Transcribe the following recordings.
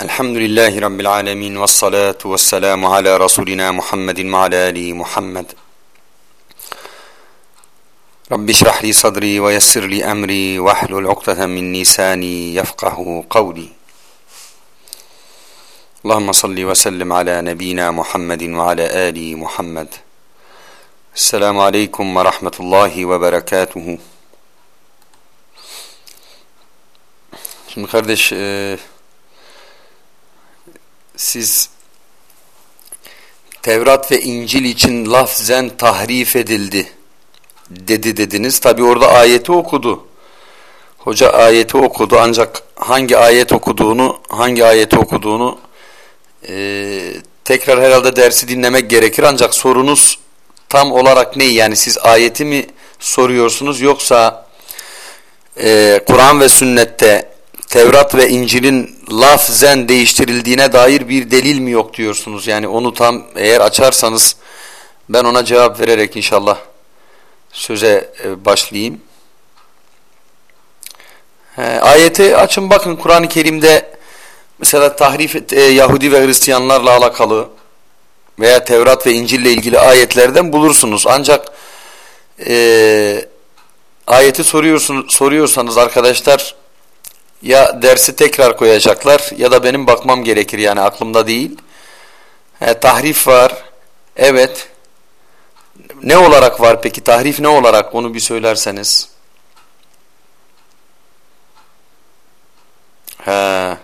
Elhamdülillahi Rabbil alemin ve salatu ve selamu ala Resulina Muhammedin ve ala Ali Muhammed. Rabbi şrah li sadri ve yessir li emri ve ahlul uqdeten min nisani yefkahu kavli. Allahümme salli ve sellim ala nebina Muhammedin ve ala Ali Muhammed. Esselamu aleyküm ve rahmetullahi ve berekatuhu. Şimdi kardeş, e, siz Tevrat ve İncil için lafzen tahrif edildi dedi dediniz. Tabi orada ayeti okudu. Hoca ayeti okudu ancak hangi ayet okuduğunu hangi ayeti okuduğunu e, tekrar herhalde dersi dinlemek gerekir. Ancak sorunuz tam olarak ne? Yani siz ayeti mi soruyorsunuz yoksa e, Kur'an ve sünnette Tevrat ve İncil'in lafzen değiştirildiğine dair bir delil mi yok diyorsunuz? Yani onu tam eğer açarsanız ben ona cevap vererek inşallah söze e, başlayayım. Ayeti açın bakın Kur'an-ı Kerim'de mesela tahrif e, Yahudi ve Hristiyanlarla alakalı veya Tevrat ve İncil ile ilgili ayetlerden bulursunuz. Ancak e, ayeti soruyorsunuz, soruyorsanız arkadaşlar ya dersi tekrar koyacaklar ya da benim bakmam gerekir yani aklımda değil. He, tahrif var. Evet. Ne olarak var peki? Tahrif ne olarak? Onu bir söylerseniz. He.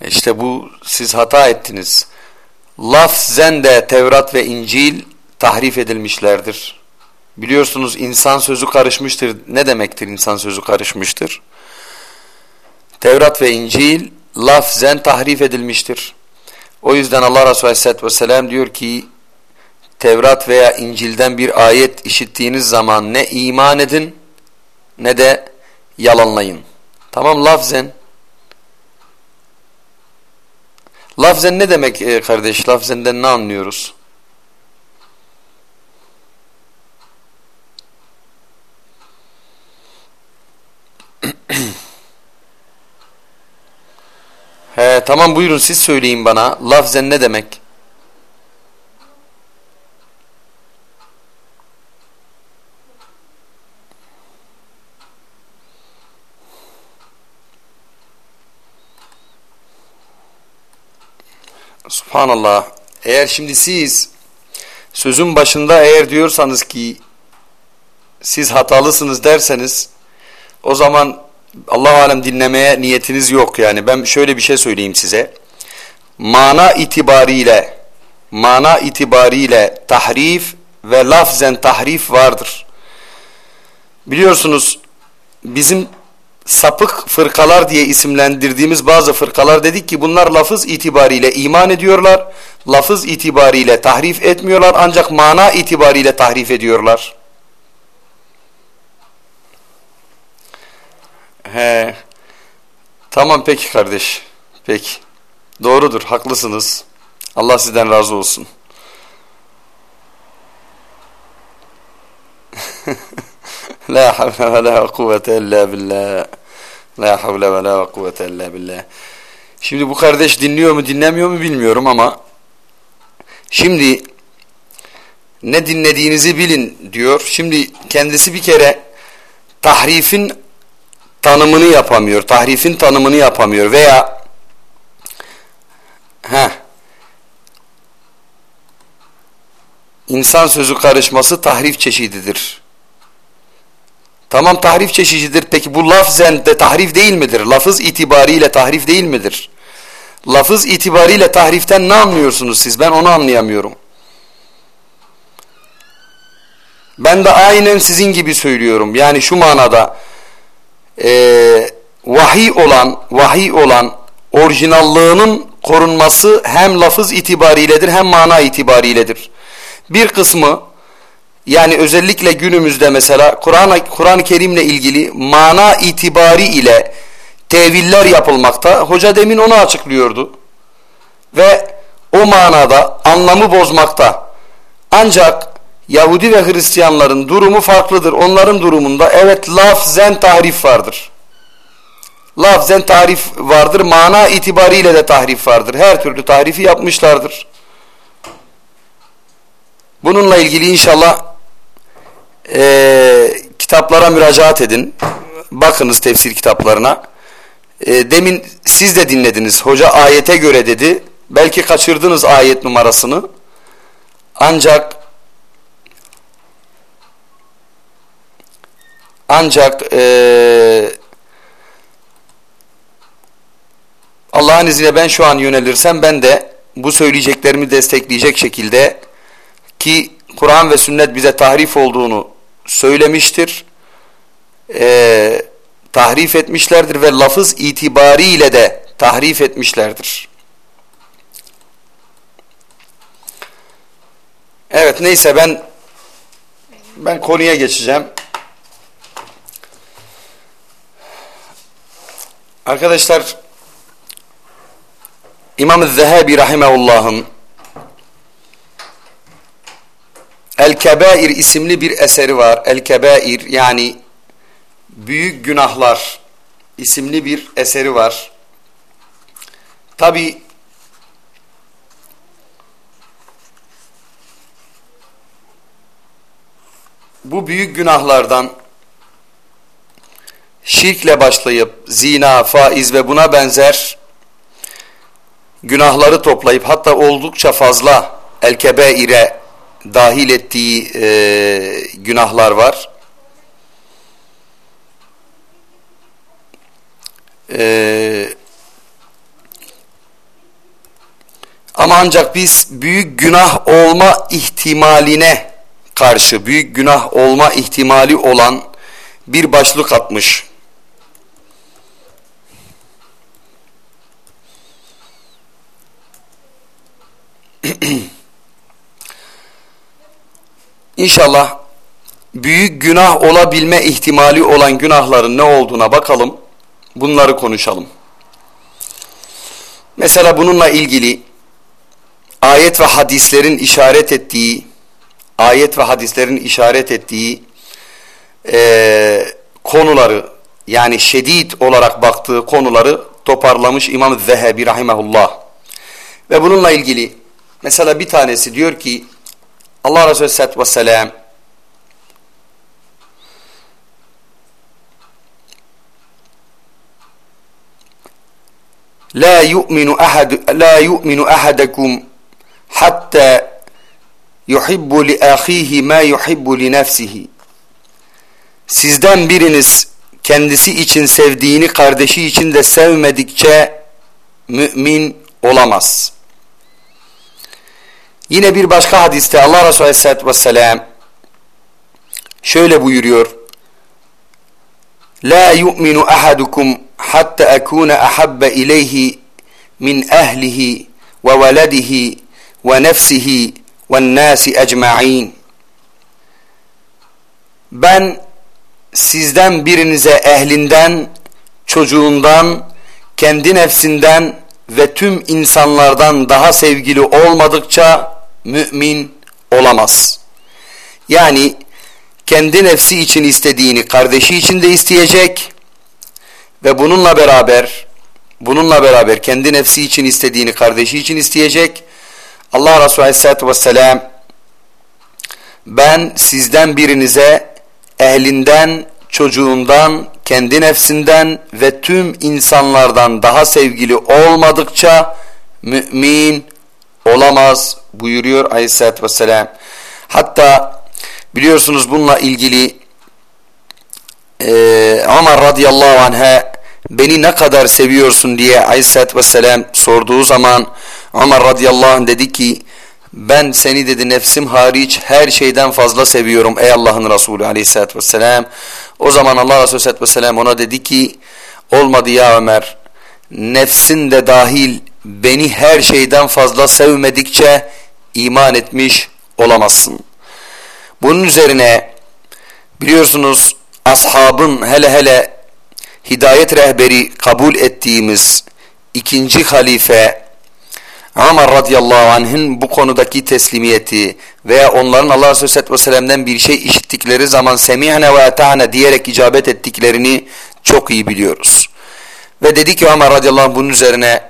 İşte bu siz hata ettiniz. Lafzen de Tevrat ve İncil tahrif edilmişlerdir. Biliyorsunuz insan sözü karışmıştır. Ne demektir insan sözü karışmıştır? Tevrat ve İncil lafzen tahrif edilmiştir. O yüzden Allah Resulü Aleyhisselatü Vesselam diyor ki Tevrat veya İncil'den bir ayet işittiğiniz zaman ne iman edin ne de yalanlayın. Tamam lafzen. Lafzen ne demek e, kardeş? Lafzenden ne anlıyoruz? He, tamam buyurun siz söyleyin bana. Lafzen ne demek? Subhanallah. Eğer şimdi siz sözün başında eğer diyorsanız ki siz hatalısınız derseniz o zaman Allah alem dinlemeye niyetiniz yok yani. Ben şöyle bir şey söyleyeyim size. Mana itibariyle mana itibariyle tahrif ve lafzen tahrif vardır. Biliyorsunuz bizim sapık fırkalar diye isimlendirdiğimiz bazı fırkalar dedik ki bunlar lafız itibariyle iman ediyorlar. Lafız itibariyle tahrif etmiyorlar ancak mana itibariyle tahrif ediyorlar. He. Tamam peki kardeş. Peki. Doğrudur. Haklısınız. Allah sizden razı olsun. La havle ve la kuvvete illa billah. La havle ve la kuvvete illa billah. Şimdi bu kardeş dinliyor mu dinlemiyor mu bilmiyorum ama şimdi ne dinlediğinizi bilin diyor. Şimdi kendisi bir kere tahrifin tanımını yapamıyor. Tahrifin tanımını yapamıyor veya he insan sözü karışması tahrif çeşididir. Tamam tahrif çeşididir. Peki bu lafzen de tahrif değil midir? Lafız itibariyle tahrif değil midir? Lafız itibariyle tahriften ne anlıyorsunuz siz? Ben onu anlayamıyorum. Ben de aynen sizin gibi söylüyorum. Yani şu manada e, vahiy olan vahiy olan orijinallığının korunması hem lafız itibariyledir hem mana itibariyledir. Bir kısmı yani özellikle günümüzde mesela Kur'an-ı Kur Kerim'le ilgili mana itibari ile teviller yapılmakta. Hoca demin onu açıklıyordu. Ve o manada anlamı bozmakta. Ancak Yahudi ve Hristiyanların durumu farklıdır. Onların durumunda evet lafzen tahrif vardır. lafzen tarif vardır, mana itibariyle de tahrif vardır. Her türlü tahrifi yapmışlardır. Bununla ilgili inşallah e, kitaplara müracaat edin. Bakınız tefsir kitaplarına. E, demin siz de dinlediniz. Hoca ayete göre dedi. Belki kaçırdınız ayet numarasını. Ancak ancak e, Allah'ın izniyle ben şu an yönelirsem ben de bu söyleyeceklerimi destekleyecek şekilde ki Kur'an ve sünnet bize tahrif olduğunu söylemiştir. E, tahrif etmişlerdir ve lafız itibariyle de tahrif etmişlerdir. Evet neyse ben ben konuya geçeceğim. Arkadaşlar İmam-ı Zehebi Rahimehullah'ın El-Kebair isimli bir eseri var. El-Kebair yani Büyük Günahlar isimli bir eseri var. Tabi bu büyük günahlardan şirkle başlayıp zina, faiz ve buna benzer günahları toplayıp hatta oldukça fazla el-kebeire dahil ettiği e, günahlar var. E, ama ancak biz büyük günah olma ihtimaline karşı büyük günah olma ihtimali olan bir başlık atmış. İnşallah büyük günah olabilme ihtimali olan günahların ne olduğuna bakalım. Bunları konuşalım. Mesela bununla ilgili ayet ve hadislerin işaret ettiği ayet ve hadislerin işaret ettiği e, konuları yani şedid olarak baktığı konuları toparlamış İmam Zehebi rahimahullah. Ve bununla ilgili mesela bir tanesi diyor ki Allah Resulü Aleyhisselatü Vesselam La yu'minu ahad la yu'minu ahadukum hatta yuhibbu li ahihi ma yuhibbu li nefsihi. Sizden biriniz kendisi için sevdiğini kardeşi için de sevmedikçe mümin olamaz. Yine bir başka hadiste Allah Resulü Aleyhisselatü Vesselam şöyle buyuruyor. La yu'minu ahadukum hatta akuna ahabba ileyhi min ehlihi ve veledihi ve nefsihi ve nasi ecma'in. Ben sizden birinize ehlinden, çocuğundan, kendi nefsinden ve tüm insanlardan daha sevgili olmadıkça mümin olamaz. Yani kendi nefsi için istediğini kardeşi için de isteyecek ve bununla beraber bununla beraber kendi nefsi için istediğini kardeşi için isteyecek. Allah Resulü Aleyhisselatü Vesselam ben sizden birinize ehlinden, çocuğundan, kendi nefsinden ve tüm insanlardan daha sevgili olmadıkça mümin olamaz buyuruyor aleyhissalatü vesselam. Hatta biliyorsunuz bununla ilgili e, Ömer radıyallahu anh'a beni ne kadar seviyorsun diye aleyhissalatü vesselam sorduğu zaman Ömer radıyallahu anh dedi ki ben seni dedi nefsim hariç her şeyden fazla seviyorum ey Allah'ın Resulü aleyhissalatü vesselam. O zaman Allah Resulü aleyhissalatü vesselam ona dedi ki olmadı ya Ömer nefsin de dahil beni her şeyden fazla sevmedikçe iman etmiş olamazsın. Bunun üzerine biliyorsunuz ashabın hele hele hidayet rehberi kabul ettiğimiz ikinci halife Ömer radıyallahu anh'ın bu konudaki teslimiyeti veya onların Allah Resulü Aleyhisselatü Vesselam'dan bir şey işittikleri zaman semihne ve eta'ne diyerek icabet ettiklerini çok iyi biliyoruz. Ve dedi ki Ömer radıyallahu anh bunun üzerine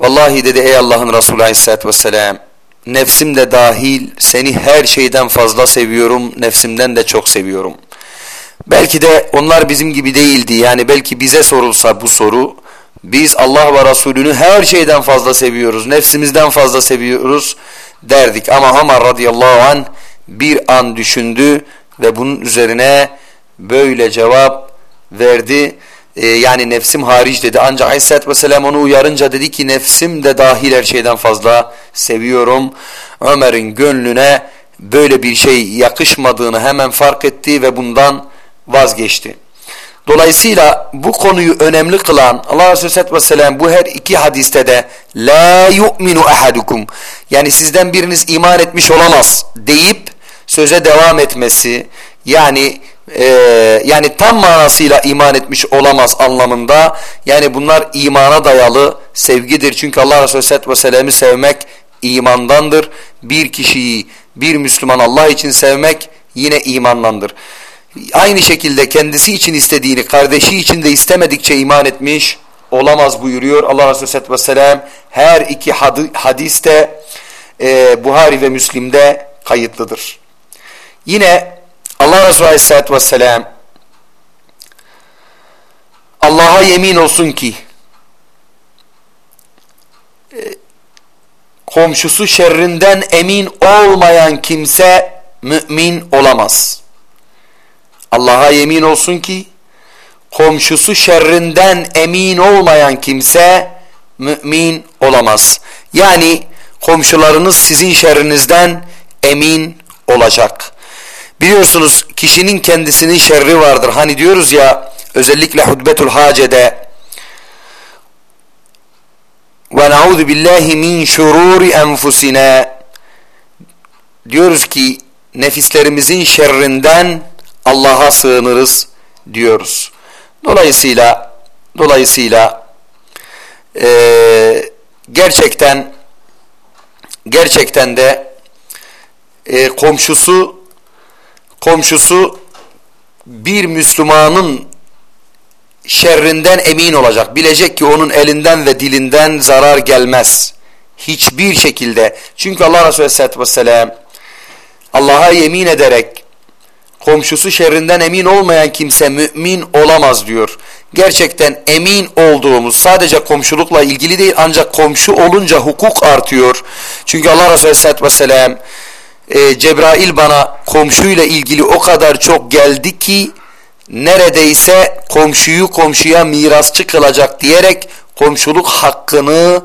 Vallahi dedi ey Allah'ın Resulü aleyhissalatü vesselam nefsim de dahil seni her şeyden fazla seviyorum nefsimden de çok seviyorum. Belki de onlar bizim gibi değildi yani belki bize sorulsa bu soru biz Allah ve Resulünü her şeyden fazla seviyoruz nefsimizden fazla seviyoruz derdik ama Ömer radıyallahu anh bir an düşündü ve bunun üzerine böyle cevap verdi. Ee, yani nefsim hariç dedi. Ancak Aleyhisselatü Vesselam onu uyarınca dedi ki nefsim de dahil her şeyden fazla seviyorum. Ömer'in gönlüne böyle bir şey yakışmadığını hemen fark etti ve bundan vazgeçti. Dolayısıyla bu konuyu önemli kılan Allah Resulü Aleyhisselatü Vesselam bu her iki hadiste de la yu'minu ahadukum yani sizden biriniz iman etmiş olamaz deyip söze devam etmesi yani e, yani tam manasıyla iman etmiş olamaz anlamında yani bunlar imana dayalı sevgidir. Çünkü Allah Resulü Aleyhisselatü Vesselam'ı sevmek imandandır. Bir kişiyi bir Müslüman Allah için sevmek yine imandandır. Aynı şekilde kendisi için istediğini kardeşi için de istemedikçe iman etmiş olamaz buyuruyor Allah Resulü Aleyhisselatü Vesselam. Her iki hadiste e, Buhari ve Müslim'de kayıtlıdır. Yine Allah Resulü Aleyhisselatü Vesselam Allah'a yemin olsun ki e, komşusu şerrinden emin olmayan kimse mümin olamaz. Allah'a yemin olsun ki komşusu şerrinden emin olmayan kimse mümin olamaz. Yani komşularınız sizin şerrinizden emin olacak. Biliyorsunuz kişinin kendisinin şerri vardır. Hani diyoruz ya özellikle hutbetul hacede ve na'udhu billahi min şururi enfusina diyoruz ki nefislerimizin şerrinden Allah'a sığınırız diyoruz. Dolayısıyla dolayısıyla e, gerçekten gerçekten de e, komşusu komşusu bir Müslümanın şerrinden emin olacak. Bilecek ki onun elinden ve dilinden zarar gelmez. Hiçbir şekilde. Çünkü Allah Resulü Aleyhisselatü Vesselam Allah'a yemin ederek komşusu şerrinden emin olmayan kimse mümin olamaz diyor. Gerçekten emin olduğumuz sadece komşulukla ilgili değil ancak komşu olunca hukuk artıyor. Çünkü Allah Resulü Aleyhisselatü Vesselam e, Cebrail bana komşuyla ilgili o kadar çok geldi ki neredeyse komşuyu komşuya mirasçı kılacak diyerek komşuluk hakkını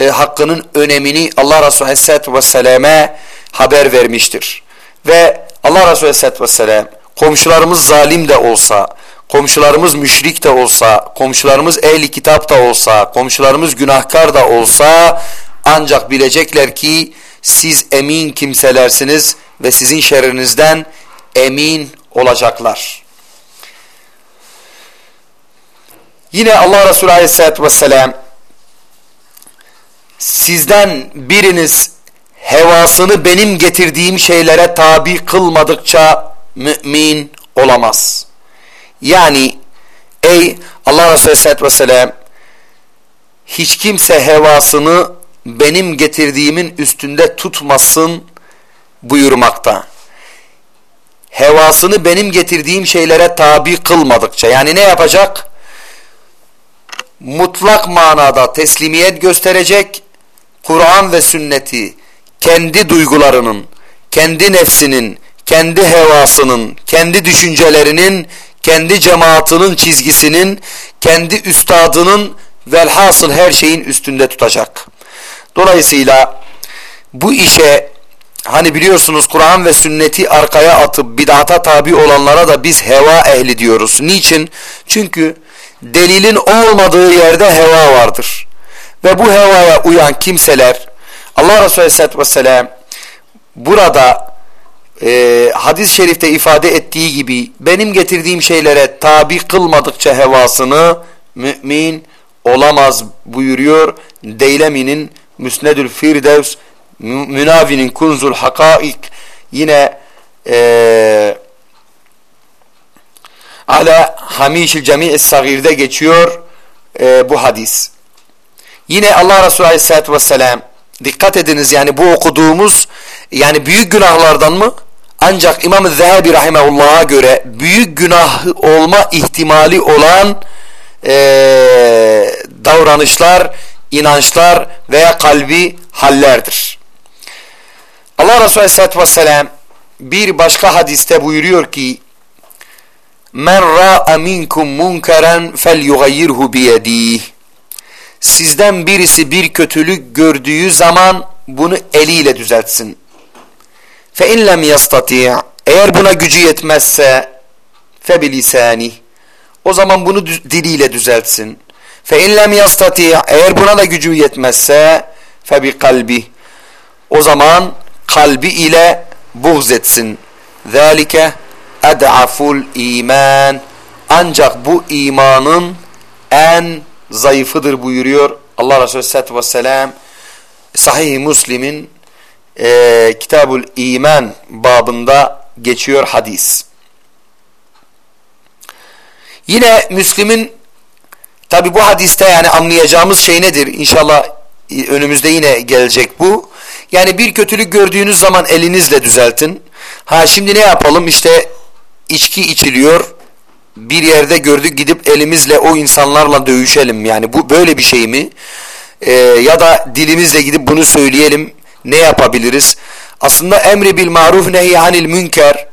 e, hakkının önemini Allah Resulü Aleyhisselatü Vesselam'e haber vermiştir. Ve Allah Resulü Aleyhisselatü Vesselam komşularımız zalim de olsa, komşularımız müşrik de olsa, komşularımız ehli kitap da olsa, komşularımız günahkar da olsa ancak bilecekler ki siz emin kimselersiniz ve sizin şerrinizden emin olacaklar. Yine Allah Resulü Aleyhisselatü Vesselam sizden biriniz hevasını benim getirdiğim şeylere tabi kılmadıkça mümin olamaz. Yani ey Allah Resulü Aleyhisselatü Vesselam hiç kimse hevasını benim getirdiğimin üstünde tutmasın buyurmakta. Hevasını benim getirdiğim şeylere tabi kılmadıkça yani ne yapacak? Mutlak manada teslimiyet gösterecek, Kur'an ve sünneti kendi duygularının, kendi nefsinin, kendi hevasının, kendi düşüncelerinin, kendi cemaatinin çizgisinin, kendi üstadının velhasıl her şeyin üstünde tutacak. Dolayısıyla bu işe hani biliyorsunuz Kur'an ve sünneti arkaya atıp bid'ata tabi olanlara da biz heva ehli diyoruz. Niçin? Çünkü delilin olmadığı yerde heva vardır. Ve bu hevaya uyan kimseler Allah Resulü Aleyhisselatü Vesselam burada e, hadis-i şerifte ifade ettiği gibi benim getirdiğim şeylere tabi kılmadıkça hevasını mümin olamaz buyuruyor. Deylemi'nin Müsnedül Firdevs, Münavi'nin Kunzul Hakaik, yine e, Ala Hamişil Cemi'is Sagir'de geçiyor. e, bu hadis. Yine Allah Resulü Aleyhisselatü Vesselam dikkat ediniz yani bu okuduğumuz yani büyük günahlardan mı? Ancak İmam-ı Zehebi Rahimahullah'a göre büyük günah olma ihtimali olan e, davranışlar, inançlar veya kalbi hallerdir. Allah Resulü Aleyhisselatü Vesselam bir başka hadiste buyuruyor ki Men ra'a minkum munkeren fel yugayyirhu biyedih Sizden birisi bir kötülük gördüğü zaman bunu eliyle düzeltsin. Fe in lem yastati' eğer buna gücü yetmezse fe bilisani o zaman bunu diliyle düzeltsin. Fe in lem yastati' eğer buna da gücü yetmezse fe bi kalbi o zaman kalbi ile buğz etsin. Zalike ed'aful iman ancak bu imanın en zayıfıdır buyuruyor Allah Resulü Aleyhisselatü Vesselam Sahih-i Müslim'in e, Kitabul İman babında geçiyor hadis. Yine Müslim'in tabi bu hadiste yani anlayacağımız şey nedir? İnşallah e, önümüzde yine gelecek bu. Yani bir kötülük gördüğünüz zaman elinizle düzeltin. Ha şimdi ne yapalım? İşte içki içiliyor. Bir yerde gördük gidip elimizle o insanlarla dövüşelim. Yani bu böyle bir şey mi? Ee, ya da dilimizle gidip bunu söyleyelim. Ne yapabiliriz? Aslında emri bil maruf nehi anil münker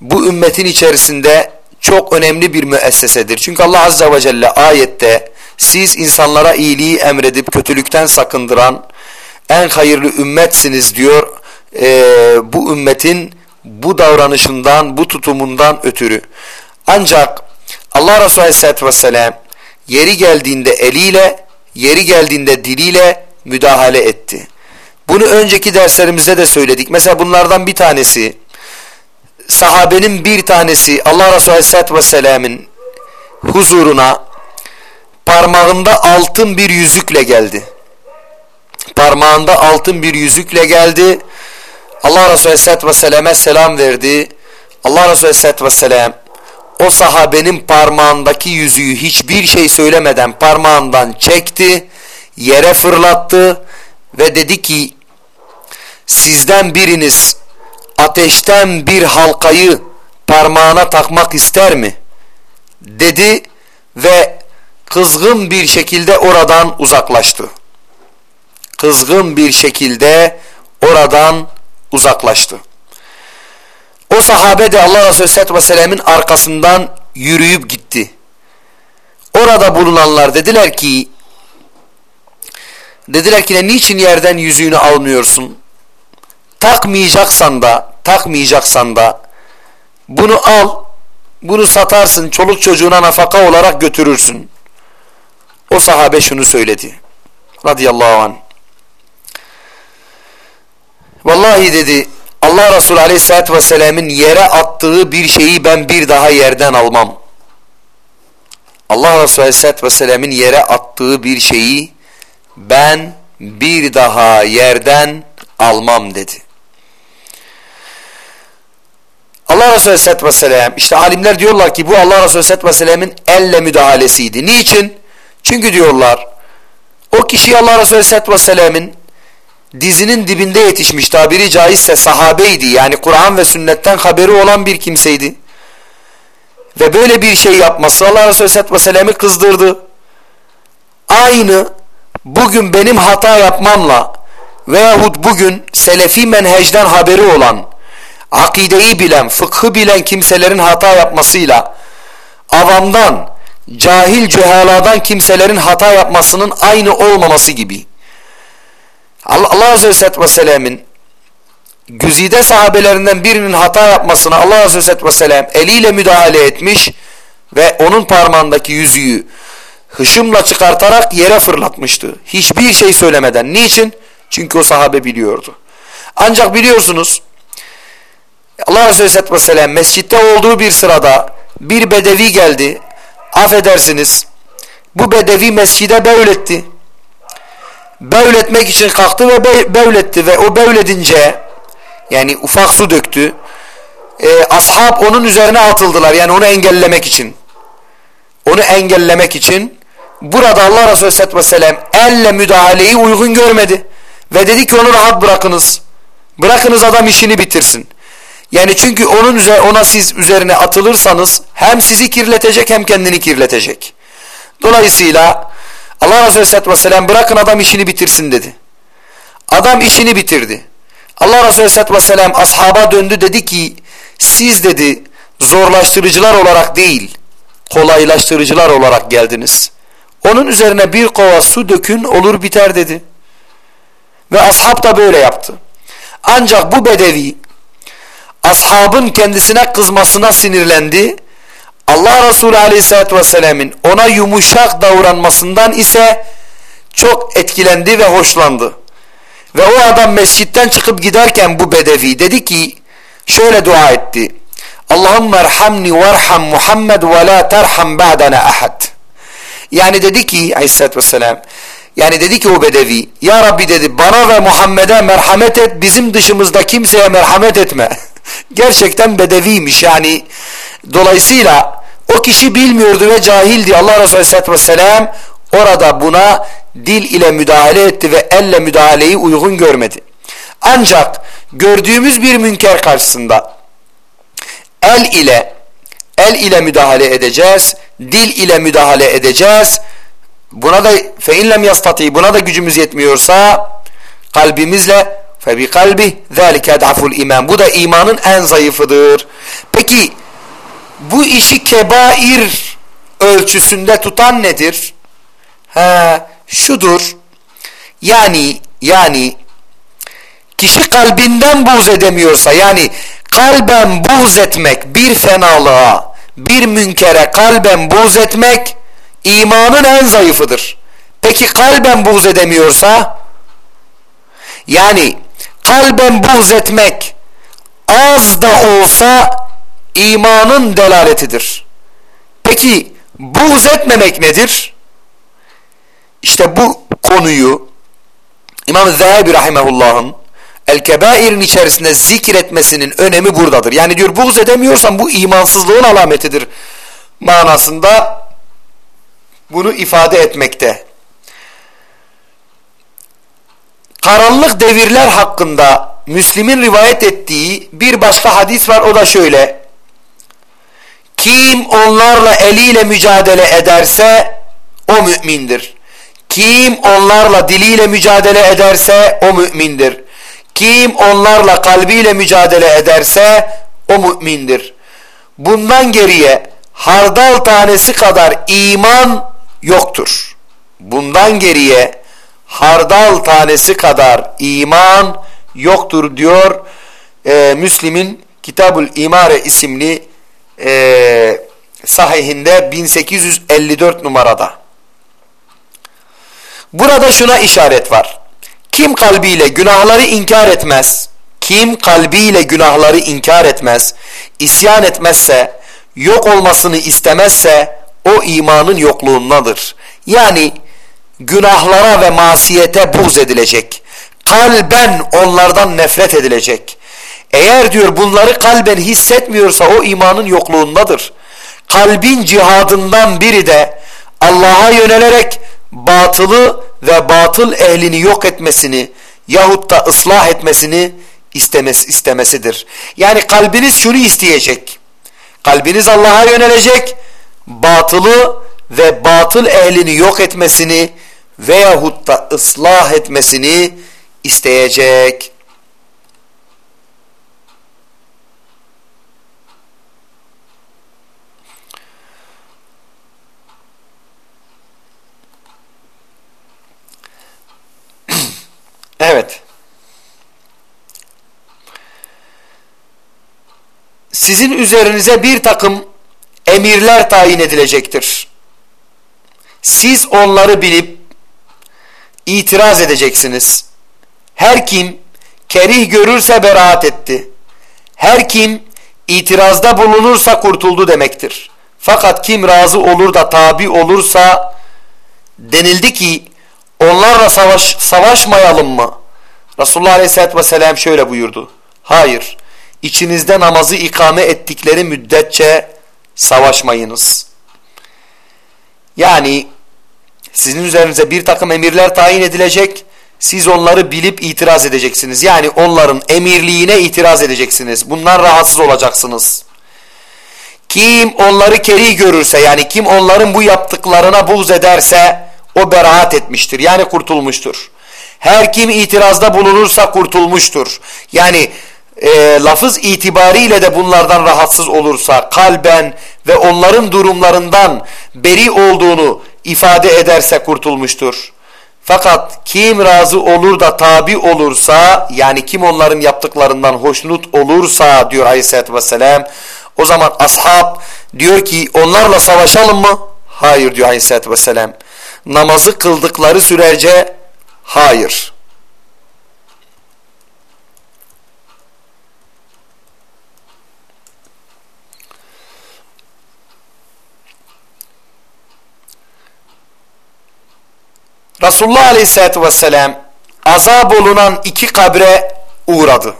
bu ümmetin içerisinde çok önemli bir müessesedir. Çünkü Allah Azze ve Celle ayette siz insanlara iyiliği emredip kötülükten sakındıran en hayırlı ümmetsiniz diyor. Ee, bu ümmetin bu davranışından, bu tutumundan ötürü. Ancak Allah Resulü Aleyhisselatü Vesselam yeri geldiğinde eliyle, yeri geldiğinde diliyle müdahale etti. Bunu önceki derslerimizde de söyledik. Mesela bunlardan bir tanesi, sahabenin bir tanesi Allah Resulü Aleyhisselatü Vesselam'ın huzuruna parmağında altın bir yüzükle geldi. Parmağında altın bir yüzükle geldi. Allah Resulü Aleyhisselatü Vesselam'a selam verdi. Allah Resulü Aleyhisselatü Vesselam o sahabenin parmağındaki yüzüğü hiçbir şey söylemeden parmağından çekti, yere fırlattı ve dedi ki sizden biriniz ateşten bir halkayı parmağına takmak ister mi? dedi ve kızgın bir şekilde oradan uzaklaştı. Kızgın bir şekilde oradan uzaklaştı. O sahabe de Allah Resulü Aleyhisselatü Vesselam'ın arkasından yürüyüp gitti. Orada bulunanlar dediler ki dediler ki ne niçin yerden yüzüğünü almıyorsun? Takmayacaksan da takmayacaksan da bunu al bunu satarsın çoluk çocuğuna nafaka olarak götürürsün. O sahabe şunu söyledi. Radıyallahu anh. Vallahi dedi Allah Resulü Aleyhisselatü Vesselam'ın yere attığı bir şeyi ben bir daha yerden almam. Allah Resulü Aleyhisselatü Vesselam'ın yere attığı bir şeyi ben bir daha yerden almam dedi. Allah Resulü Aleyhisselatü Vesselam işte alimler diyorlar ki bu Allah Resulü Aleyhisselatü Vesselam'ın elle müdahalesiydi. Niçin? Çünkü diyorlar o kişi Allah Resulü Aleyhisselatü Vesselam'ın dizinin dibinde yetişmiş tabiri caizse sahabeydi. Yani Kur'an ve sünnetten haberi olan bir kimseydi. Ve böyle bir şey yapması Allah Resulü Aleyhisselatü Vesselam'ı kızdırdı. Aynı bugün benim hata yapmamla veyahut bugün selefi menhecden haberi olan, akideyi bilen, fıkhı bilen kimselerin hata yapmasıyla avamdan, cahil cühaladan kimselerin hata yapmasının aynı olmaması gibi. Allah, Allah Azze ve Vesselam'ın güzide sahabelerinden birinin hata yapmasına Allah Azze ve Vesselam eliyle müdahale etmiş ve onun parmağındaki yüzüğü hışımla çıkartarak yere fırlatmıştı. Hiçbir şey söylemeden. Niçin? Çünkü o sahabe biliyordu. Ancak biliyorsunuz Allah Azze ve Sellem mescitte olduğu bir sırada bir bedevi geldi. Affedersiniz. Bu bedevi mescide bevletti bevletmek için kalktı ve bevletti ve o bevledince yani ufak su döktü. E, ashab onun üzerine atıldılar yani onu engellemek için. Onu engellemek için burada Allah Resulü Aleyhisselatü Vesselam elle müdahaleyi uygun görmedi. Ve dedi ki onu rahat bırakınız. Bırakınız adam işini bitirsin. Yani çünkü onun üzerine, ona siz üzerine atılırsanız hem sizi kirletecek hem kendini kirletecek. Dolayısıyla Allah Resulü Aleyhisselatü Vesselam bırakın adam işini bitirsin dedi. Adam işini bitirdi. Allah Resulü Aleyhisselatü Vesselam ashaba döndü dedi ki siz dedi zorlaştırıcılar olarak değil kolaylaştırıcılar olarak geldiniz. Onun üzerine bir kova su dökün olur biter dedi. Ve ashab da böyle yaptı. Ancak bu bedevi ashabın kendisine kızmasına sinirlendi. Allah Resulü Aleyhisselatü Vesselam'ın ona yumuşak davranmasından ise çok etkilendi ve hoşlandı. Ve o adam mescitten çıkıp giderken bu bedevi dedi ki şöyle dua etti. Allahümme erhamni verham Muhammed ve la terham ba'dana ahad. Yani dedi ki aleyhissalatü vesselam yani dedi ki o bedevi ya Rabbi dedi bana ve Muhammed'e merhamet et bizim dışımızda kimseye merhamet etme. Gerçekten bedeviymiş yani dolayısıyla o kişi bilmiyordu ve cahildi Allah Resulü aleyhissalatü vesselam orada buna dil ile müdahale etti ve elle müdahaleyi uygun görmedi. Ancak gördüğümüz bir münker karşısında el ile el ile müdahale edeceğiz, dil ile müdahale edeceğiz. Buna da fe inlem yastati buna da gücümüz yetmiyorsa kalbimizle fe bi kalbi zalike daful iman. Bu da imanın en zayıfıdır. Peki bu işi kebair ölçüsünde tutan nedir? Ha, şudur. Yani yani kişi kalbinden buğz edemiyorsa yani kalben buğz etmek bir fenalığa, bir münkere kalben buğz etmek imanın en zayıfıdır. Peki kalben buğz edemiyorsa yani kalben buğz etmek az da olsa imanın delaletidir. Peki buğz etmemek nedir? İşte bu konuyu İmam Zahabi Rahimahullah'ın El-Kebair'in içerisinde zikretmesinin önemi buradadır. Yani diyor buğz edemiyorsan bu imansızlığın alametidir manasında bunu ifade etmekte. Karanlık devirler hakkında Müslim'in rivayet ettiği bir başka hadis var o da şöyle. Kim onlarla eliyle mücadele ederse o mümindir. Kim onlarla diliyle mücadele ederse o mümindir. Kim onlarla kalbiyle mücadele ederse o mümindir. Bundan geriye hardal tanesi kadar iman yoktur. Bundan geriye hardal tanesi kadar iman yoktur diyor e, Müslim'in Kitabul İmare isimli e, sahihinde 1854 numarada. Burada şuna işaret var. Kim kalbiyle günahları inkar etmez, kim kalbiyle günahları inkar etmez, isyan etmezse, yok olmasını istemezse o imanın yokluğundadır. Yani günahlara ve masiyete buz edilecek. Kalben onlardan nefret edilecek. Eğer diyor bunları kalben hissetmiyorsa o imanın yokluğundadır. Kalbin cihadından biri de Allah'a yönelerek batılı ve batıl ehlini yok etmesini yahut da ıslah etmesini istemesi, istemesidir. Yani kalbiniz şunu isteyecek. Kalbiniz Allah'a yönelecek, batılı ve batıl ehlini yok etmesini veyahut da ıslah etmesini isteyecek. Evet. Sizin üzerinize bir takım emirler tayin edilecektir. Siz onları bilip itiraz edeceksiniz. Her kim kerih görürse beraat etti. Her kim itirazda bulunursa kurtuldu demektir. Fakat kim razı olur da tabi olursa denildi ki onlarla savaş, savaşmayalım mı? Resulullah Aleyhisselatü Vesselam şöyle buyurdu. Hayır, içinizde namazı ikame ettikleri müddetçe savaşmayınız. Yani Sizin üzerinize bir takım emirler tayin edilecek. Siz onları bilip itiraz edeceksiniz. Yani onların emirliğine itiraz edeceksiniz. Bundan rahatsız olacaksınız. Kim onları keri görürse yani kim onların bu yaptıklarına buğz ederse o beraat etmiştir. Yani kurtulmuştur. Her kim itirazda bulunursa kurtulmuştur. Yani e, lafız itibariyle de bunlardan rahatsız olursa kalben ve onların durumlarından beri olduğunu ifade ederse kurtulmuştur. Fakat kim razı olur da tabi olursa yani kim onların yaptıklarından hoşnut olursa diyor aleyhissalatü vesselam o zaman ashab diyor ki onlarla savaşalım mı? Hayır diyor aleyhissalatü vesselam. Namazı kıldıkları sürece hayır. Resulullah Aleyhisselatü Vesselam azap olunan iki kabre uğradı.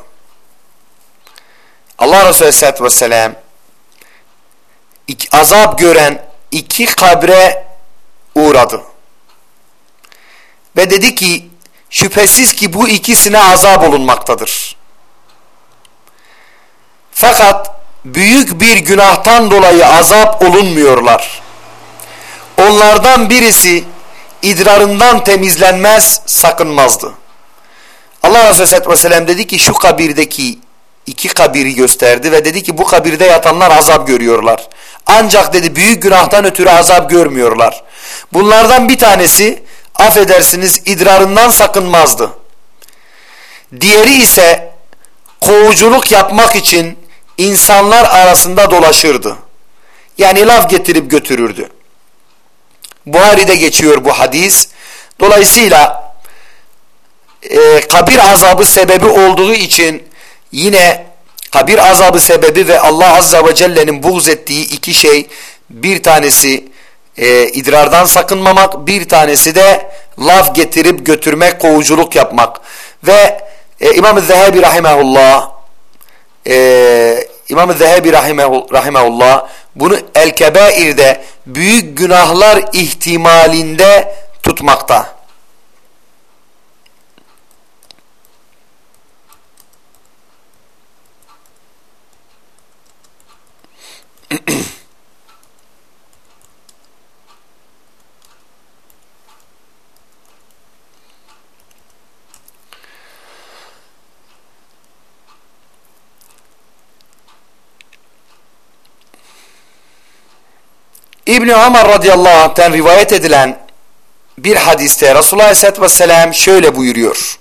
Allah Resulü Aleyhisselatü Vesselam azap gören iki kabre uğradı. Ve dedi ki şüphesiz ki bu ikisine azap olunmaktadır. Fakat büyük bir günahtan dolayı azap olunmuyorlar. Onlardan birisi idrarından temizlenmez, sakınmazdı. Allah Resulü Aleyhisselatü Vesselam dedi ki şu kabirdeki iki kabiri gösterdi ve dedi ki bu kabirde yatanlar azap görüyorlar. Ancak dedi büyük günahtan ötürü azap görmüyorlar. Bunlardan bir tanesi affedersiniz idrarından sakınmazdı. Diğeri ise kovuculuk yapmak için insanlar arasında dolaşırdı. Yani laf getirip götürürdü. Buhari'de geçiyor bu hadis. Dolayısıyla e, kabir azabı sebebi olduğu için yine kabir azabı sebebi ve Allah Azze ve Celle'nin buğz ettiği iki şey bir tanesi e, idrardan sakınmamak bir tanesi de laf getirip götürmek kovuculuk yapmak ve e, İmam-ı Zehebi Rahimahullah e, İmam-ı Zehebi Rahimahullah bunu El-Kebair'de büyük günahlar ihtimalinde tutmakta. İbni Ömer radıyallahu anh'ten rivayet edilen bir hadiste Resulullah aleyhissalatü vesselam şöyle buyuruyor.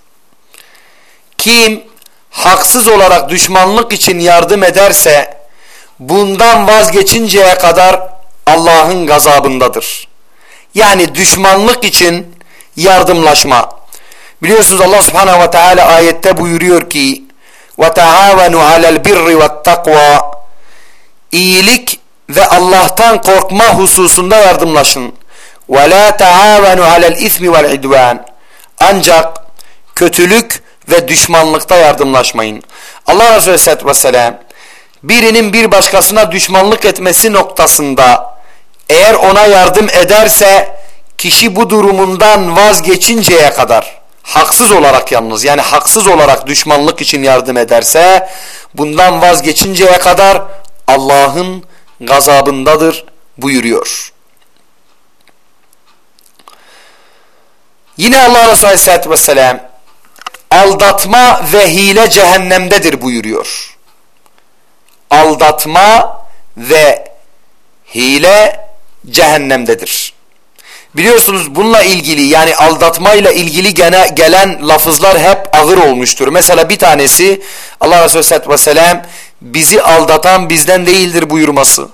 Kim haksız olarak düşmanlık için yardım ederse bundan vazgeçinceye kadar Allah'ın gazabındadır. Yani düşmanlık için yardımlaşma. Biliyorsunuz Allah subhanehu ve teala ayette buyuruyor ki وَتَعَاوَنُوا عَلَى الْبِرِّ وَالتَّقْوَى İyilik ve Allah'tan korkma hususunda yardımlaşın. Ve la taavenu alel ismi vel idvan. Ancak kötülük ve düşmanlıkta yardımlaşmayın. Allah Resulü Aleyhisselatü Vesselam birinin bir başkasına düşmanlık etmesi noktasında eğer ona yardım ederse kişi bu durumundan vazgeçinceye kadar haksız olarak yalnız yani haksız olarak düşmanlık için yardım ederse bundan vazgeçinceye kadar Allah'ın gazabındadır buyuruyor. Yine Allah Resulü Aleyhisselatü Vesselam aldatma ve hile cehennemdedir buyuruyor. Aldatma ve hile cehennemdedir. Biliyorsunuz bununla ilgili yani aldatmayla ilgili gene, gelen lafızlar hep ağır olmuştur. Mesela bir tanesi Allah Resulü Aleyhisselatü Vesselam bizi aldatan bizden değildir buyurması.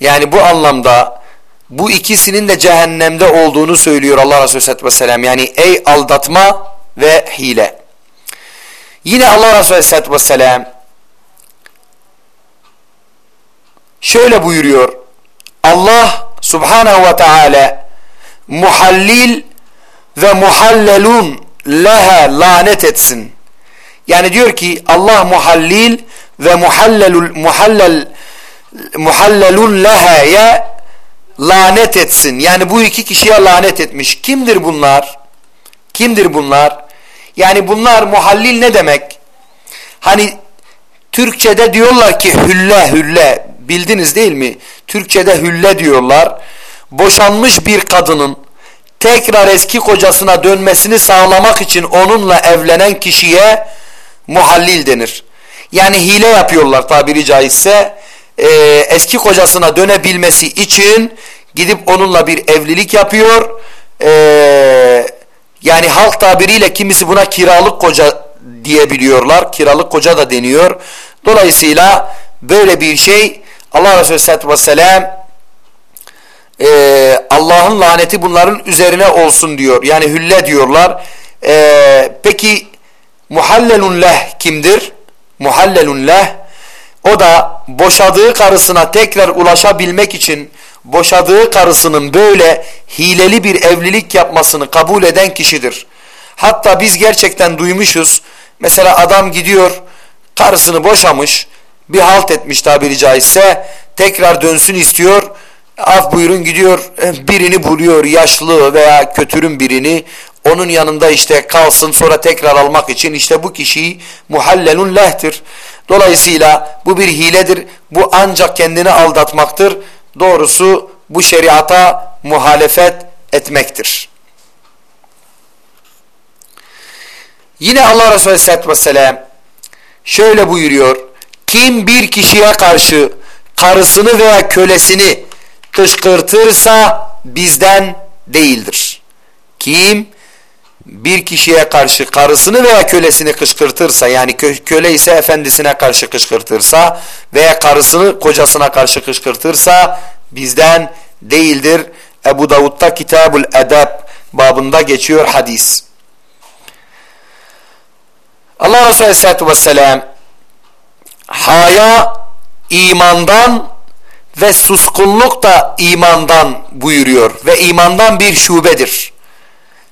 Yani bu anlamda bu ikisinin de cehennemde olduğunu söylüyor Allah Resulü Aleyhisselatü Vesselam. Yani ey aldatma ve hile. Yine Allah Resulü Aleyhisselatü Vesselam şöyle buyuruyor. Allah Subhanahu ve Teala muhallil ve muhallelun leha lanet etsin. Yani diyor ki Allah muhallil ve muhallelul muhallel muhallelun leha'ya lanet etsin. Yani bu iki kişiye lanet etmiş. Kimdir bunlar? Kimdir bunlar? Yani bunlar muhallil ne demek? Hani Türkçe'de diyorlar ki hülle hülle bildiniz değil mi? Türkçe'de hülle diyorlar. Boşanmış bir kadının tekrar eski kocasına dönmesini sağlamak için onunla evlenen kişiye muhallil denir. Yani hile yapıyorlar tabiri caizse e, eski kocasına dönebilmesi için gidip onunla bir evlilik yapıyor. E, yani halk tabiriyle kimisi buna kiralık koca diyebiliyorlar. Kiralık koca da deniyor. Dolayısıyla böyle bir şey Allah Resulü Aleyhisselatü Vesselam e, Allah'ın laneti bunların üzerine olsun diyor. Yani hülle diyorlar. E, peki muhallelun leh kimdir? Muhallelun leh o da boşadığı karısına tekrar ulaşabilmek için boşadığı karısının böyle hileli bir evlilik yapmasını kabul eden kişidir. Hatta biz gerçekten duymuşuz. Mesela adam gidiyor karısını boşamış bir halt etmiş tabiri caizse tekrar dönsün istiyor. Af buyurun gidiyor birini buluyor yaşlı veya kötürüm birini onun yanında işte kalsın sonra tekrar almak için işte bu kişiyi muhallelun lehtir. Dolayısıyla bu bir hiledir. Bu ancak kendini aldatmaktır. Doğrusu bu şeriata muhalefet etmektir. Yine Allah Resulü Aleyhisselatü Vesselam şöyle buyuruyor. Kim bir kişiye karşı karısını veya kölesini kışkırtırsa bizden değildir. Kim bir kişiye karşı karısını veya kölesini kışkırtırsa yani köle ise efendisine karşı kışkırtırsa veya karısını kocasına karşı kışkırtırsa bizden değildir. Ebu Davud'da Kitabul Edeb babında geçiyor hadis. Allah Resulü Aleyhisselatü Vesselam haya imandan ve suskunluk da imandan buyuruyor ve imandan bir şubedir.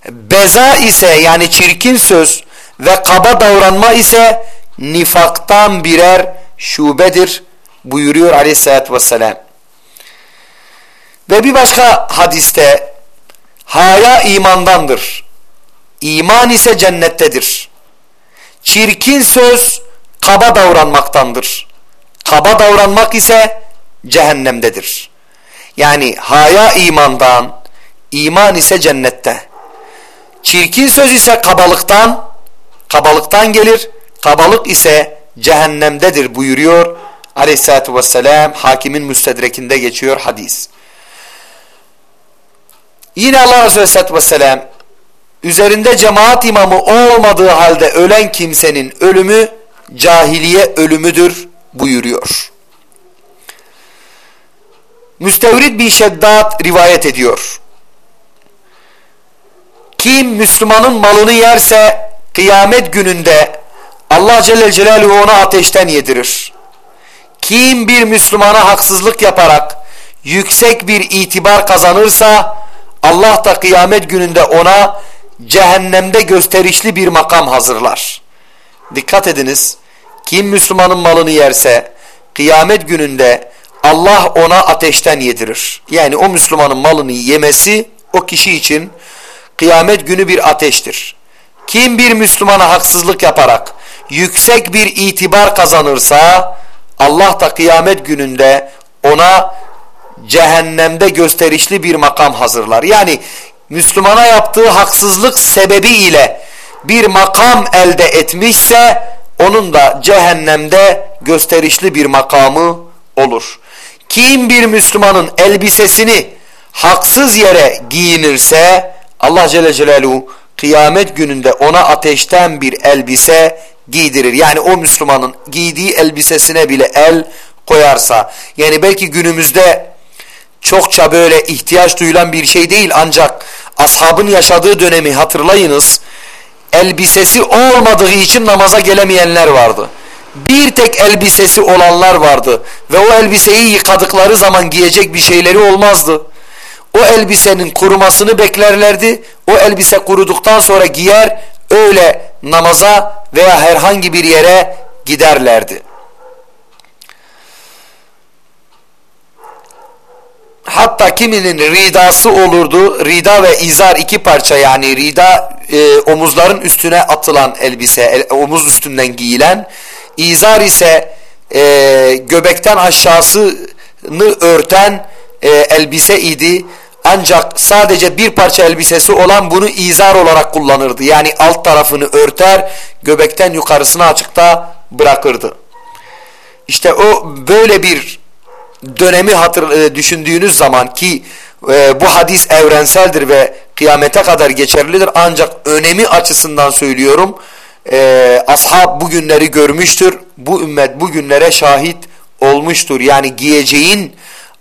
Beza ise yani çirkin söz ve kaba davranma ise nifaktan birer şubedir buyuruyor aleyhissalatü vesselam. Ve bir başka hadiste haya imandandır. İman ise cennettedir. Çirkin söz kaba davranmaktandır. Kaba davranmak ise cehennemdedir. Yani haya imandan, iman ise cennette. Çirkin söz ise kabalıktan, kabalıktan gelir. Kabalık ise cehennemdedir buyuruyor aleyhissalatü vesselam. Hakimin müstedrekinde geçiyor hadis. Yine Allah Resulü aleyhissalatü vesselam üzerinde cemaat imamı olmadığı halde ölen kimsenin ölümü cahiliye ölümüdür buyuruyor. Müstevrid bir şeddat rivayet ediyor. Kim Müslümanın malını yerse kıyamet gününde Allah Celle Celaluhu ona ateşten yedirir. Kim bir Müslümana haksızlık yaparak yüksek bir itibar kazanırsa Allah da kıyamet gününde ona cehennemde gösterişli bir makam hazırlar. Dikkat ediniz. Kim Müslümanın malını yerse kıyamet gününde Allah ona ateşten yedirir. Yani o Müslümanın malını yemesi o kişi için kıyamet günü bir ateştir. Kim bir Müslümana haksızlık yaparak yüksek bir itibar kazanırsa Allah da kıyamet gününde ona cehennemde gösterişli bir makam hazırlar. Yani Müslümana yaptığı haksızlık sebebiyle bir makam elde etmişse onun da cehennemde gösterişli bir makamı olur. Kim bir Müslümanın elbisesini haksız yere giyinirse Allah Celle Celaluhu kıyamet gününde ona ateşten bir elbise giydirir. Yani o Müslümanın giydiği elbisesine bile el koyarsa. Yani belki günümüzde çokça böyle ihtiyaç duyulan bir şey değil ancak ashabın yaşadığı dönemi hatırlayınız. Elbisesi olmadığı için namaza gelemeyenler vardı. Bir tek elbisesi olanlar vardı ve o elbiseyi yıkadıkları zaman giyecek bir şeyleri olmazdı. O elbisenin kurumasını beklerlerdi. O elbise kuruduktan sonra giyer öyle namaza veya herhangi bir yere giderlerdi. hatta kiminin ridası olurdu. Rida ve izar iki parça yani rida e, omuzların üstüne atılan elbise, el, omuz üstünden giyilen. İzar ise e, göbekten aşağısını örten e, elbise idi. Ancak sadece bir parça elbisesi olan bunu izar olarak kullanırdı. Yani alt tarafını örter, göbekten yukarısını açıkta bırakırdı. İşte o böyle bir dönemi hatır, e, düşündüğünüz zaman ki e, bu hadis evrenseldir ve kıyamete kadar geçerlidir. Ancak önemi açısından söylüyorum. E, ashab bu günleri görmüştür. Bu ümmet bu günlere şahit olmuştur. Yani giyeceğin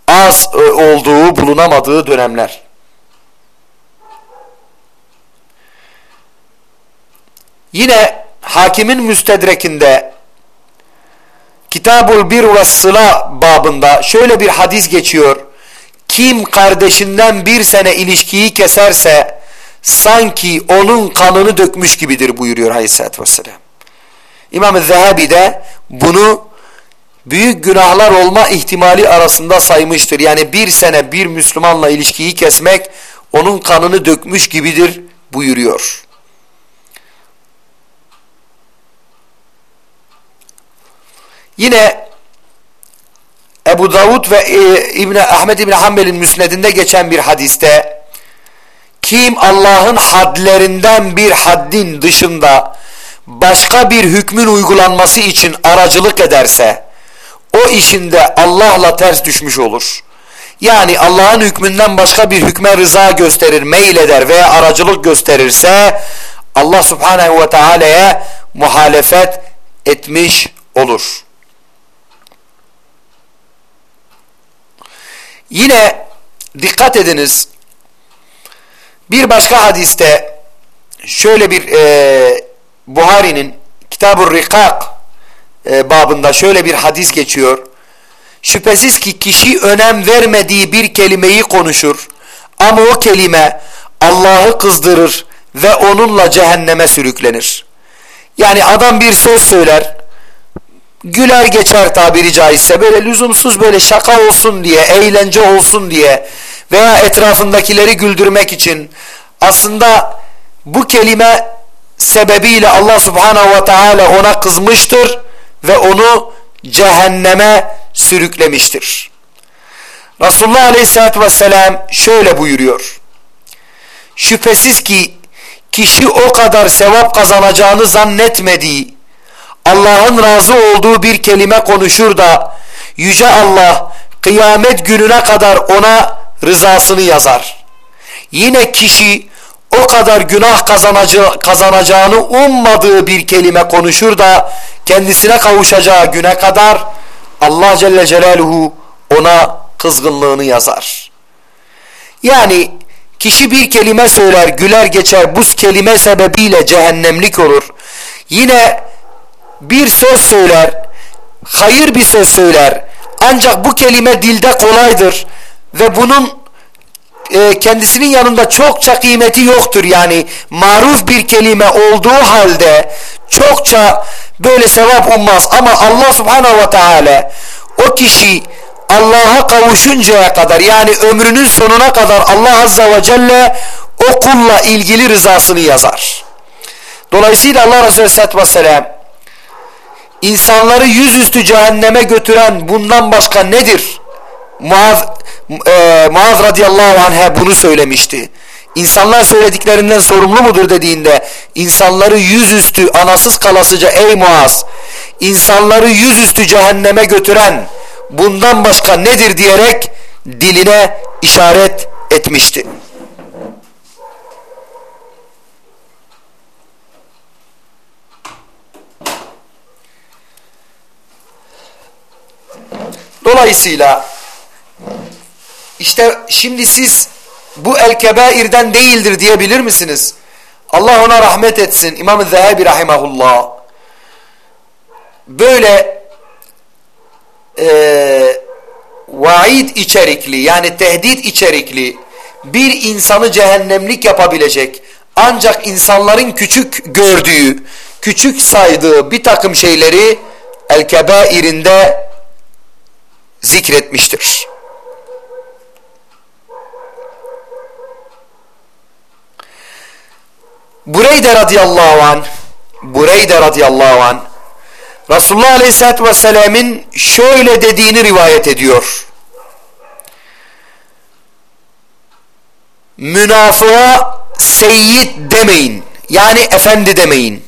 az e, olduğu bulunamadığı dönemler. Yine hakimin müstedrekinde Kitabul Bir ve Sıla babında şöyle bir hadis geçiyor. Kim kardeşinden bir sene ilişkiyi keserse sanki onun kanını dökmüş gibidir buyuruyor Aleyhisselatü Vesselam. İmam-ı Zehebi de bunu büyük günahlar olma ihtimali arasında saymıştır. Yani bir sene bir Müslümanla ilişkiyi kesmek onun kanını dökmüş gibidir buyuruyor. Yine Ebu Davud ve e, İbn Ahmed İbn Hanbel'in müsnedinde geçen bir hadiste kim Allah'ın hadlerinden bir haddin dışında başka bir hükmün uygulanması için aracılık ederse o işinde Allah'la ters düşmüş olur. Yani Allah'ın hükmünden başka bir hükme rıza gösterir, meyleder veya aracılık gösterirse Allah subhanehu ve teala'ya muhalefet etmiş olur. Yine dikkat ediniz bir başka hadiste şöyle bir e, Buhari'nin Kitab-ı Rikak e, babında şöyle bir hadis geçiyor. Şüphesiz ki kişi önem vermediği bir kelimeyi konuşur ama o kelime Allah'ı kızdırır ve onunla cehenneme sürüklenir. Yani adam bir söz söyler güler geçer tabiri caizse böyle lüzumsuz böyle şaka olsun diye, eğlence olsun diye veya etrafındakileri güldürmek için aslında bu kelime sebebiyle Allah subhanahu ve teala ona kızmıştır ve onu cehenneme sürüklemiştir. Resulullah aleyhissalatü vesselam şöyle buyuruyor. Şüphesiz ki kişi o kadar sevap kazanacağını zannetmediği Allah'ın razı olduğu bir kelime konuşur da Yüce Allah kıyamet gününe kadar ona rızasını yazar. Yine kişi o kadar günah kazanacağını ummadığı bir kelime konuşur da kendisine kavuşacağı güne kadar Allah Celle Celaluhu ona kızgınlığını yazar. Yani kişi bir kelime söyler güler geçer bu kelime sebebiyle cehennemlik olur. Yine bir söz söyler, hayır bir söz söyler. Ancak bu kelime dilde kolaydır ve bunun e, kendisinin yanında çokça kıymeti yoktur. Yani maruf bir kelime olduğu halde çokça böyle sevap ummaz. Ama Allah subhanahu ve teala o kişi Allah'a kavuşuncaya kadar yani ömrünün sonuna kadar Allah azze ve celle o kulla ilgili rızasını yazar. Dolayısıyla Allah Resulü aleyhissalatü vesselam insanları yüzüstü cehenneme götüren bundan başka nedir? Muaz, e, Muaz radıyallahu anh'e bunu söylemişti. İnsanlar söylediklerinden sorumlu mudur dediğinde insanları yüzüstü anasız kalasıca ey Muaz insanları yüzüstü cehenneme götüren bundan başka nedir diyerek diline işaret etmişti. Dolayısıyla işte şimdi siz bu el-kebairden değildir diyebilir misiniz? Allah ona rahmet etsin. İmam-ı Zehebi rahimahullah. Böyle e, vaid içerikli yani tehdit içerikli bir insanı cehennemlik yapabilecek ancak insanların küçük gördüğü, küçük saydığı bir takım şeyleri el-kebairinde zikretmiştir. Bureyde radıyallahu an Bureyde radıyallahu an Resulullah aleyhissalatü vesselam'ın şöyle dediğini rivayet ediyor. Münafığa seyyid demeyin. Yani efendi demeyin.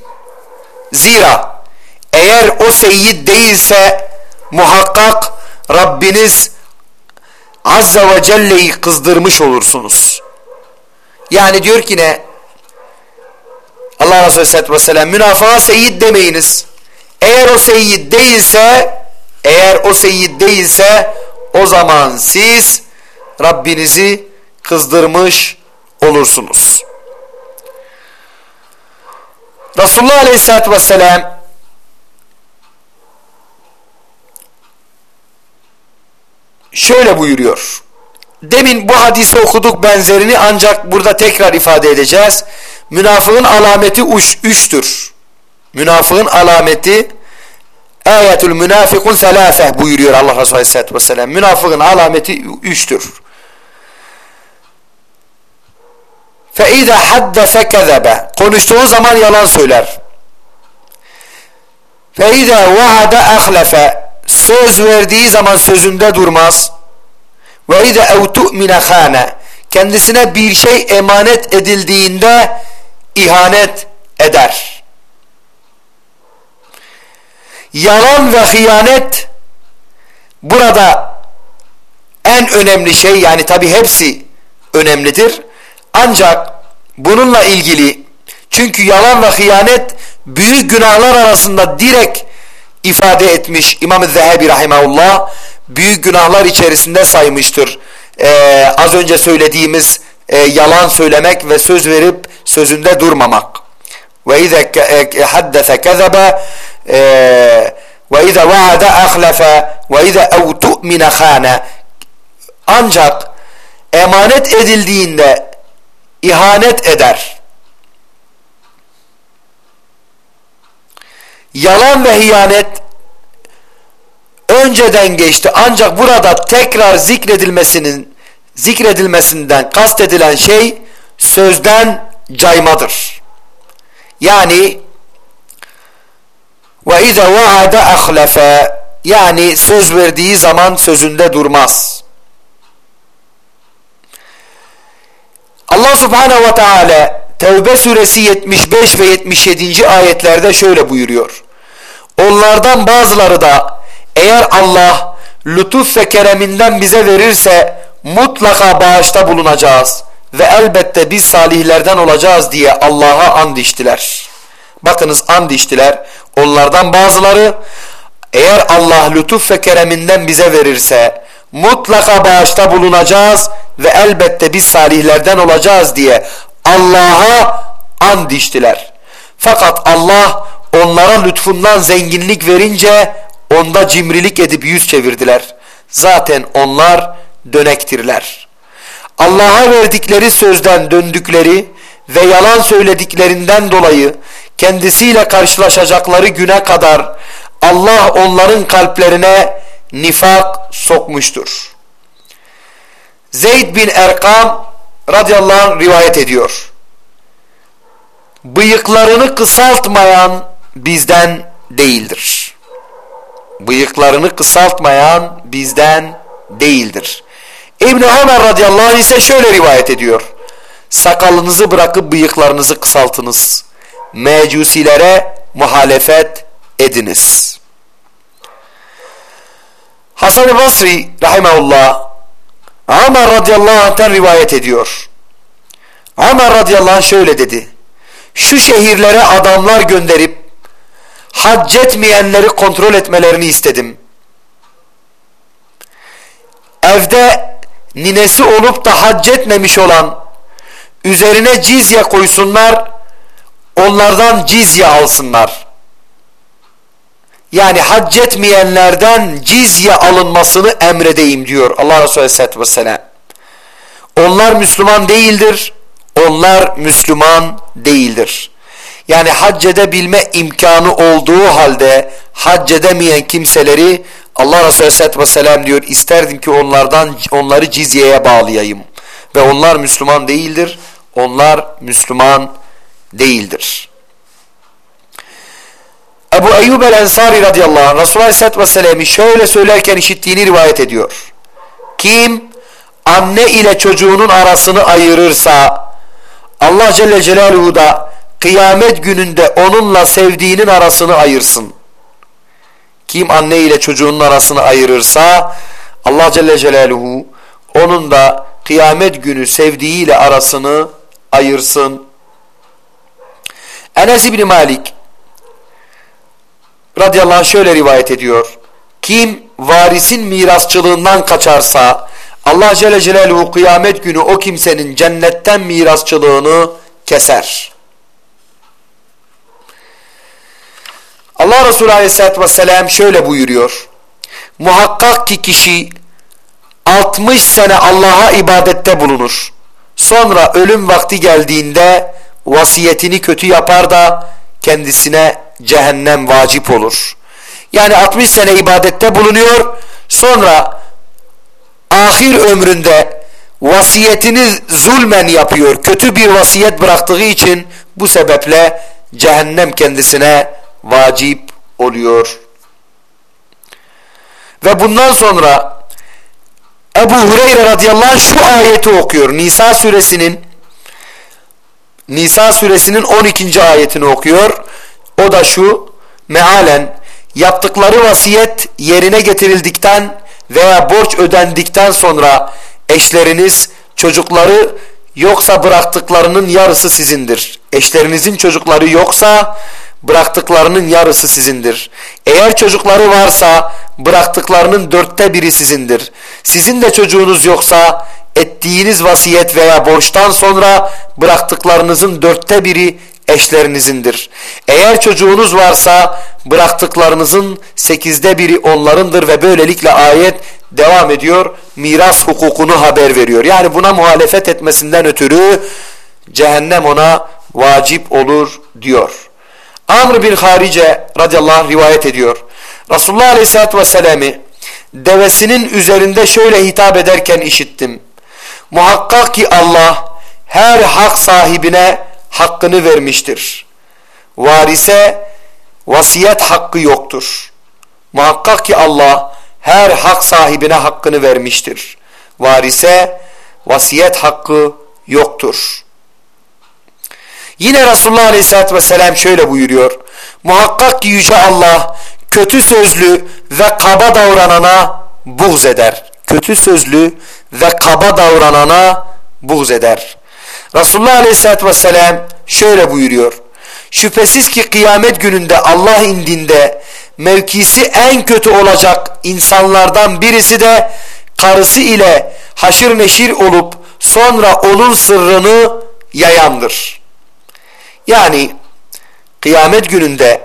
Zira eğer o seyyid değilse muhakkak Rabbiniz Azza ve Celle'yi kızdırmış olursunuz. Yani diyor ki ne? Allah Resulü Aleyhisselatü Vesselam münafığa seyyid demeyiniz. Eğer o seyyid değilse eğer o seyyid değilse o zaman siz Rabbinizi kızdırmış olursunuz. Resulullah Aleyhisselatü Vesselam şöyle buyuruyor. Demin bu hadisi okuduk benzerini ancak burada tekrar ifade edeceğiz Münafığın alameti uç, üçtür. Münafığın alameti ayetül münafikun selâfe buyuruyor Allah Resulü Aleyhisselatü Vesselam. Münafığın alameti üçtür. فَاِذَا حَدَّثَ كَذَبَ Konuştuğu zaman yalan söyler. فَاِذَا وَعَدَ أَخْلَفَ Söz verdiği zaman sözünde durmaz. وَاِذَا اَوْ تُؤْمِنَ خَانَ Kendisine bir şey emanet edildiğinde ihanet eder. Yalan ve hıyanet burada en önemli şey yani tabi hepsi önemlidir. Ancak bununla ilgili çünkü yalan ve hıyanet büyük günahlar arasında direkt ifade etmiş İmam-ı Zehebi Rahimahullah büyük günahlar içerisinde saymıştır. Ee, az önce söylediğimiz e, yalan söylemek ve söz verip sözünde durmamak. Ve izâ haddese kezebe ve izâ vaade ahlafe ve izâ ev tu'mine khâne ancak emanet edildiğinde ihanet eder. Yalan ve hiyanet önceden geçti ancak burada tekrar zikredilmesinin zikredilmesinden kastedilen şey sözden caymadır. Yani ve ize vaade ahlefe yani söz verdiği zaman sözünde durmaz. Allah subhanehu ve teala Tevbe suresi 75 ve 77. ayetlerde şöyle buyuruyor. Onlardan bazıları da eğer Allah lütuf ve kereminden bize verirse mutlaka bağışta bulunacağız ve elbette biz salihlerden olacağız diye Allah'a and içtiler. Bakınız and içtiler. Onlardan bazıları eğer Allah lütuf ve kereminden bize verirse mutlaka bağışta bulunacağız ve elbette biz salihlerden olacağız diye Allah'a and içtiler. Fakat Allah onlara lütfundan zenginlik verince onda cimrilik edip yüz çevirdiler. Zaten onlar dönektirler. Allah'a verdikleri sözden döndükleri ve yalan söylediklerinden dolayı kendisiyle karşılaşacakları güne kadar Allah onların kalplerine nifak sokmuştur. Zeyd bin Erkam radıyallahu anh rivayet ediyor. Bıyıklarını kısaltmayan bizden değildir. Bıyıklarını kısaltmayan bizden değildir. İbn Ömer radıyallahu anh ise şöyle rivayet ediyor. Sakalınızı bırakıp bıyıklarınızı kısaltınız. Mecusilere muhalefet ediniz. Hasan-ı Basri rahimahullah Ömer radıyallahu anh'ten rivayet ediyor. Ömer radıyallahu anh şöyle dedi. Şu şehirlere adamlar gönderip hac etmeyenleri kontrol etmelerini istedim. Evde ninesi olup da hac etmemiş olan üzerine cizye koysunlar onlardan cizye alsınlar. Yani hac etmeyenlerden cizye alınmasını emredeyim diyor Allah Resulü Aleyhisselatü Vesselam. Onlar Müslüman değildir. Onlar Müslüman değildir. Yani hac edebilme imkanı olduğu halde hac edemeyen kimseleri Allah Resulü Aleyhisselatü Vesselam diyor isterdim ki onlardan onları cizyeye bağlayayım. Ve onlar Müslüman değildir. Onlar Müslüman değildir. Ebu Eyyub el-Ensari radıyallahu anh Resulullah Aleyhisselatü Vesselam'ı şöyle söylerken işittiğini rivayet ediyor. Kim anne ile çocuğunun arasını ayırırsa Allah Celle Celaluhu da kıyamet gününde onunla sevdiğinin arasını ayırsın. Kim anne ile çocuğunun arasını ayırırsa Allah Celle Celaluhu onun da kıyamet günü sevdiğiyle arasını ayırsın. Enes İbni Malik radıyallahu anh şöyle rivayet ediyor. Kim varisin mirasçılığından kaçarsa Allah Celle Celaluhu kıyamet günü o kimsenin cennetten mirasçılığını keser. Allah Resulü Aleyhisselatü Vesselam şöyle buyuruyor. Muhakkak ki kişi 60 sene Allah'a ibadette bulunur. Sonra ölüm vakti geldiğinde vasiyetini kötü yapar da kendisine cehennem vacip olur. Yani 60 sene ibadette bulunuyor. Sonra ahir ömründe vasiyetini zulmen yapıyor. Kötü bir vasiyet bıraktığı için bu sebeple cehennem kendisine vacip oluyor. Ve bundan sonra Ebu Hureyre radıyallahu anh şu ayeti okuyor. Nisa suresinin Nisa suresinin 12. ayetini okuyor. O da şu mealen yaptıkları vasiyet yerine getirildikten veya borç ödendikten sonra eşleriniz çocukları yoksa bıraktıklarının yarısı sizindir. Eşlerinizin çocukları yoksa bıraktıklarının yarısı sizindir. Eğer çocukları varsa bıraktıklarının dörtte biri sizindir. Sizin de çocuğunuz yoksa ettiğiniz vasiyet veya borçtan sonra bıraktıklarınızın dörtte biri eşlerinizin,dir Eğer çocuğunuz varsa bıraktıklarınızın sekizde biri onlarındır ve böylelikle ayet devam ediyor. Miras hukukunu haber veriyor. Yani buna muhalefet etmesinden ötürü cehennem ona vacip olur diyor. Amr bin Harice radıyallahu anh rivayet ediyor. Resulullah aleyhissalatü vesselam'ı devesinin üzerinde şöyle hitap ederken işittim. Muhakkak ki Allah her hak sahibine hakkını vermiştir. Varise vasiyet hakkı yoktur. Muhakkak ki Allah her hak sahibine hakkını vermiştir. Varise vasiyet hakkı yoktur. Yine Resulullah Aleyhisselatü Vesselam şöyle buyuruyor. Muhakkak ki Yüce Allah kötü sözlü ve kaba davranana buğz eder. Kötü sözlü ve kaba davranana buğz eder. Resulullah Aleyhisselatü Vesselam şöyle buyuruyor. Şüphesiz ki kıyamet gününde Allah indinde mevkisi en kötü olacak insanlardan birisi de karısı ile haşır neşir olup sonra onun sırrını yayandır. Yani kıyamet gününde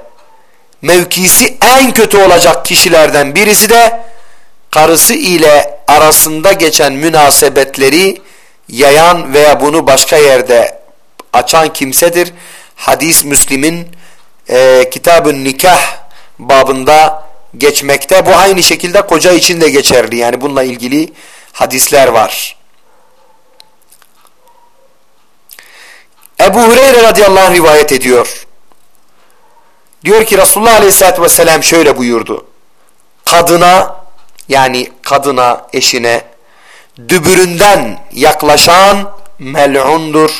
mevkisi en kötü olacak kişilerden birisi de karısı ile arasında geçen münasebetleri yayan veya bunu başka yerde açan kimsedir. Hadis Müslim'in e, Kitab-ı Nikah babında geçmekte. Bu aynı şekilde koca için de geçerli. Yani bununla ilgili hadisler var. Ebu Hureyre radıyallahu anh rivayet ediyor. Diyor ki Resulullah aleyhissalatü vesselam şöyle buyurdu. Kadına yani kadına eşine dübüründen yaklaşan mel'undur.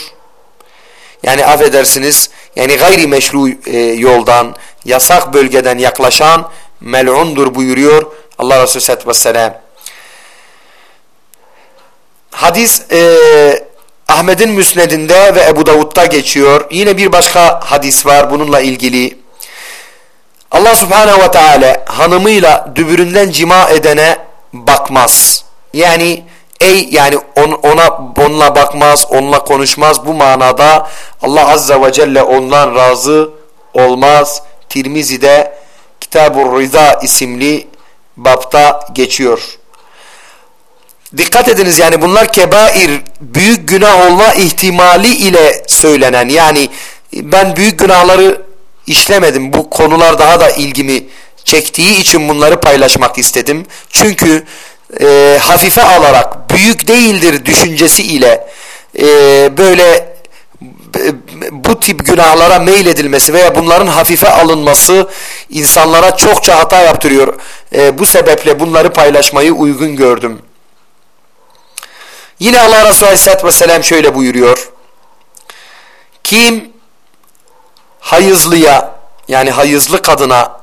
Yani affedersiniz yani gayri meşru e, yoldan yasak bölgeden yaklaşan mel'undur buyuruyor Allah Resulü Aleyhisselatü Vesselam. Hadis e, Ahmet'in müsnedinde ve Ebu Davud'da geçiyor. Yine bir başka hadis var bununla ilgili. Allah Subhanahu ve Teala hanımıyla dübüründen cima edene bakmaz. Yani ey yani on, ona onunla bakmaz, onunla konuşmaz. Bu manada Allah Azze ve Celle ondan razı olmaz. Tirmizi'de Kitab-ı Rıza isimli bapta geçiyor. Dikkat ediniz yani bunlar kebair büyük günah olma ihtimali ile söylenen yani ben büyük günahları işlemedim. Bu konular daha da ilgimi çektiği için bunları paylaşmak istedim. Çünkü e, hafife alarak büyük değildir düşüncesi ile e, böyle bu tip günahlara meyledilmesi veya bunların hafife alınması insanlara çokça hata yaptırıyor. E, bu sebeple bunları paylaşmayı uygun gördüm. Yine Allah Resulü Aleyhisselatü Vesselam şöyle buyuruyor. Kim hayızlıya yani hayızlı kadına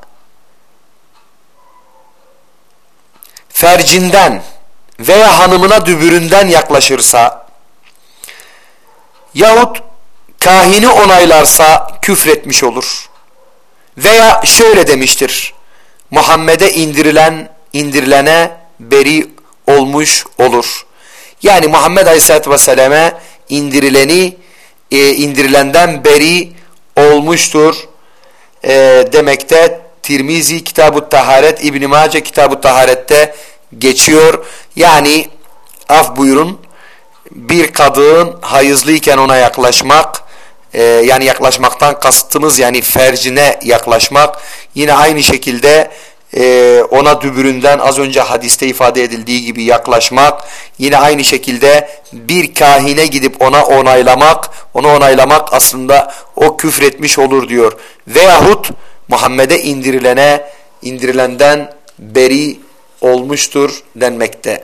fercinden veya hanımına dübüründen yaklaşırsa yahut kahini onaylarsa küfretmiş olur. Veya şöyle demiştir. Muhammed'e indirilen indirilene beri olmuş olur. Yani Muhammed Aleyhisselatü Vesselam'e indirileni e, indirilenden beri olmuştur e, demekte Tirmizi Kitab-ı Taharet İbn-i Mace Kitab-ı Taharet'te geçiyor. Yani af buyurun. Bir kadın hayızlıyken ona yaklaşmak e, yani yaklaşmaktan kastımız yani fercine yaklaşmak. Yine aynı şekilde e, ona dübüründen az önce hadiste ifade edildiği gibi yaklaşmak. Yine aynı şekilde bir kahine gidip ona onaylamak onu onaylamak aslında o küfretmiş olur diyor. Veyahut Muhammed'e indirilene indirilenden beri olmuştur denmekte.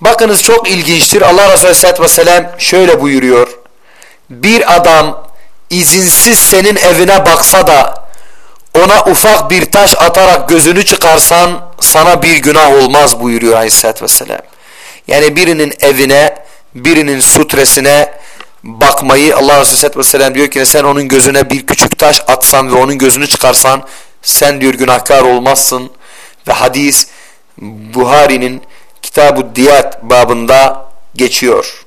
Bakınız çok ilginçtir. Allah Resulü Aleyhisselatü Vesselam şöyle buyuruyor. Bir adam izinsiz senin evine baksa da ona ufak bir taş atarak gözünü çıkarsan sana bir günah olmaz buyuruyor Aleyhisselatü Vesselam. Yani birinin evine, birinin sutresine bakmayı Allah Resulü Aleyhisselatü Vesselam diyor ki sen onun gözüne bir küçük taş atsan ve onun gözünü çıkarsan sen diyor günahkar olmazsın. Ve hadis Buhari'nin Kitab-ı Diyat babında geçiyor.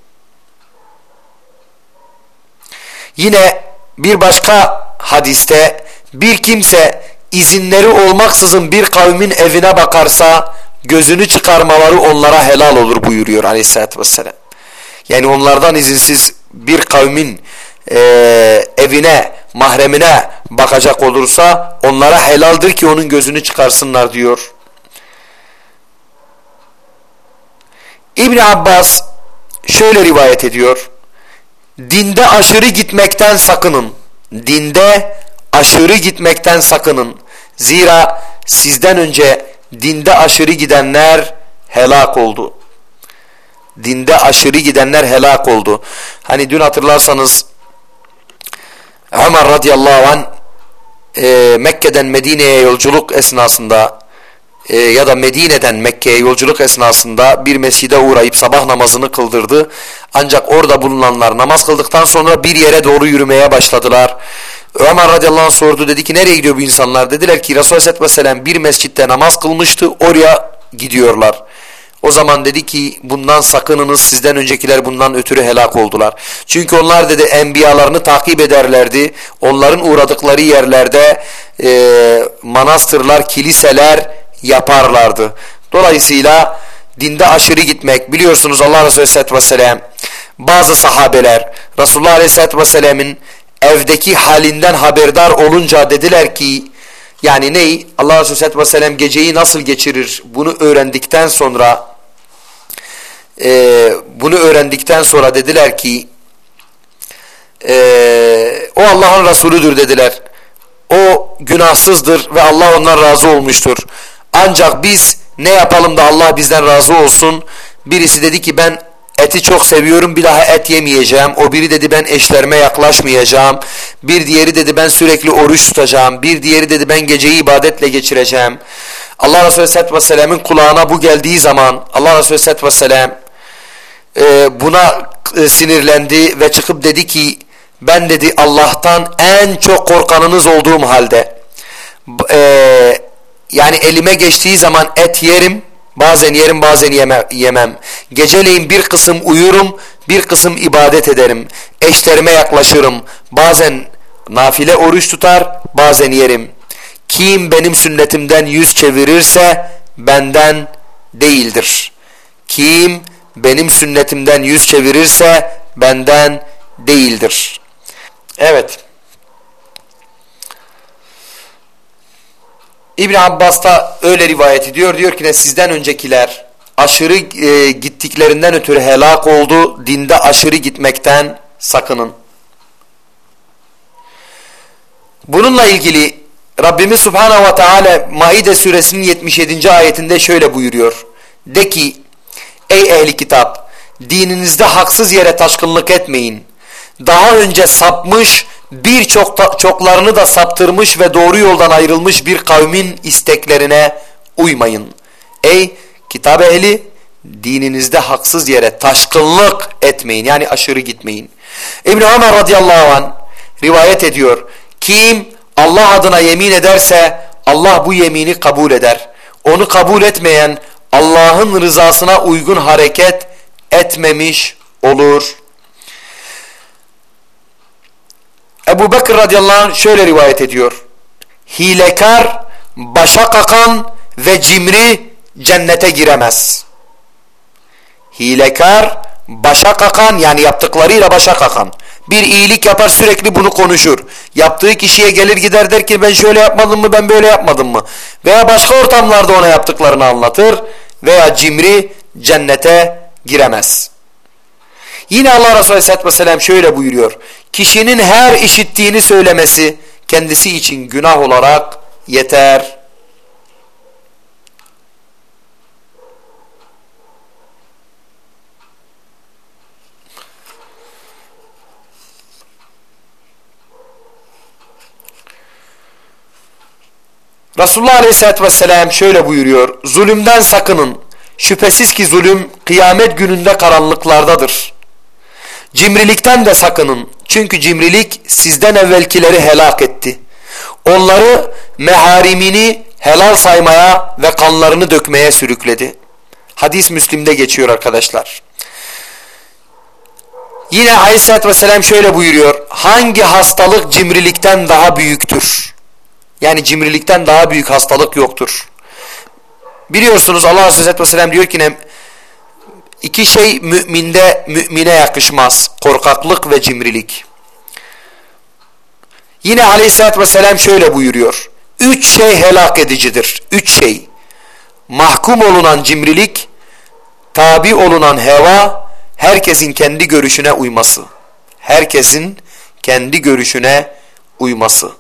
Yine bir başka hadiste bir kimse izinleri olmaksızın bir kavmin evine bakarsa gözünü çıkarmaları onlara helal olur buyuruyor aleyhissalatü vesselam. Yani onlardan izinsiz bir kavmin e, evine, mahremine bakacak olursa onlara helaldir ki onun gözünü çıkarsınlar diyor. İbn Abbas şöyle rivayet ediyor. Dinde aşırı gitmekten sakının. Dinde aşırı gitmekten sakının. Zira sizden önce dinde aşırı gidenler helak oldu. Dinde aşırı gidenler helak oldu. Hani dün hatırlarsanız Ömer radıyallahu anh e, Mekke'den Medine'ye yolculuk esnasında e, ya da Medine'den Mekke'ye yolculuk esnasında bir mescide uğrayıp sabah namazını kıldırdı. Ancak orada bulunanlar namaz kıldıktan sonra bir yere doğru yürümeye başladılar. Ömer radıyallahu anh sordu dedi ki nereye gidiyor bu insanlar? Dediler ki Resulü aleyhisselatü bir mescitte namaz kılmıştı oraya gidiyorlar. O zaman dedi ki bundan sakınınız sizden öncekiler bundan ötürü helak oldular. Çünkü onlar dedi enbiyalarını takip ederlerdi. Onların uğradıkları yerlerde e, manastırlar, kiliseler yaparlardı. Dolayısıyla dinde aşırı gitmek biliyorsunuz Allah Resulü Aleyhisselatü Vesselam bazı sahabeler Resulullah Aleyhisselatü Vesselam'ın evdeki halinden haberdar olunca dediler ki yani ney? Allah Resulü Aleyhisselatü Vesselam geceyi nasıl geçirir bunu öğrendikten sonra e, bunu öğrendikten sonra dediler ki e, o Allah'ın Resulüdür dediler. O günahsızdır ve Allah ondan razı olmuştur. Ancak biz ne yapalım da Allah bizden razı olsun. Birisi dedi ki ben eti çok seviyorum bir daha et yemeyeceğim. O biri dedi ben eşlerime yaklaşmayacağım. Bir diğeri dedi ben sürekli oruç tutacağım. Bir diğeri dedi ben geceyi ibadetle geçireceğim. Allah Resulü Aleyhisselatü Vesselam'ın kulağına bu geldiği zaman Allah Resulü Aleyhisselatü Vesselam e, buna e, sinirlendi ve çıkıp dedi ki ben dedi Allah'tan en çok korkanınız olduğum halde e, yani elime geçtiği zaman et yerim. Bazen yerim bazen yeme, yemem. Geceleyin bir kısım uyurum, bir kısım ibadet ederim. Eşlerime yaklaşırım. Bazen nafile oruç tutar, bazen yerim. Kim benim sünnetimden yüz çevirirse benden değildir. Kim benim sünnetimden yüz çevirirse benden değildir. Evet. İbn Abbas da öyle rivayet ediyor. Diyor ki ne sizden öncekiler aşırı e, gittiklerinden ötürü helak oldu. Dinde aşırı gitmekten sakının. Bununla ilgili Rabbimiz Subhanahu ve Teala Maide suresinin 77. ayetinde şöyle buyuruyor. De ki ey ehli kitap dininizde haksız yere taşkınlık etmeyin. Daha önce sapmış birçok çoklarını da saptırmış ve doğru yoldan ayrılmış bir kavmin isteklerine uymayın. Ey kitap ehli dininizde haksız yere taşkınlık etmeyin yani aşırı gitmeyin. İbn Ömer radıyallahu an rivayet ediyor. Kim Allah adına yemin ederse Allah bu yemini kabul eder. Onu kabul etmeyen Allah'ın rızasına uygun hareket etmemiş olur. Ebu Bekir radıyallahu anh şöyle rivayet ediyor. Hilekar, başa kakan ve cimri cennete giremez. Hilekar, başa kakan yani yaptıklarıyla başa kakan. Bir iyilik yapar sürekli bunu konuşur. Yaptığı kişiye gelir gider der ki ben şöyle yapmadım mı ben böyle yapmadım mı? Veya başka ortamlarda ona yaptıklarını anlatır. Veya cimri cennete giremez. Yine Allah Resulü Aleyhisselatü Vesselam şöyle buyuruyor. Kişinin her işittiğini söylemesi kendisi için günah olarak yeter. Resulullah Aleyhisselatü Vesselam şöyle buyuruyor. Zulümden sakının. Şüphesiz ki zulüm kıyamet gününde karanlıklardadır. Cimrilikten de sakının. Çünkü cimrilik sizden evvelkileri helak etti. Onları meharimini helal saymaya ve kanlarını dökmeye sürükledi. Hadis Müslim'de geçiyor arkadaşlar. Yine Aleyhisselatü Vesselam şöyle buyuruyor. Hangi hastalık cimrilikten daha büyüktür? Yani cimrilikten daha büyük hastalık yoktur. Biliyorsunuz Allah Aleyhisselatü Vesselam diyor ki? İki şey müminde mümine yakışmaz. Korkaklık ve cimrilik. Yine Aleyhisselatü Vesselam şöyle buyuruyor. Üç şey helak edicidir. Üç şey. Mahkum olunan cimrilik, tabi olunan heva, herkesin kendi görüşüne uyması. Herkesin kendi görüşüne uyması.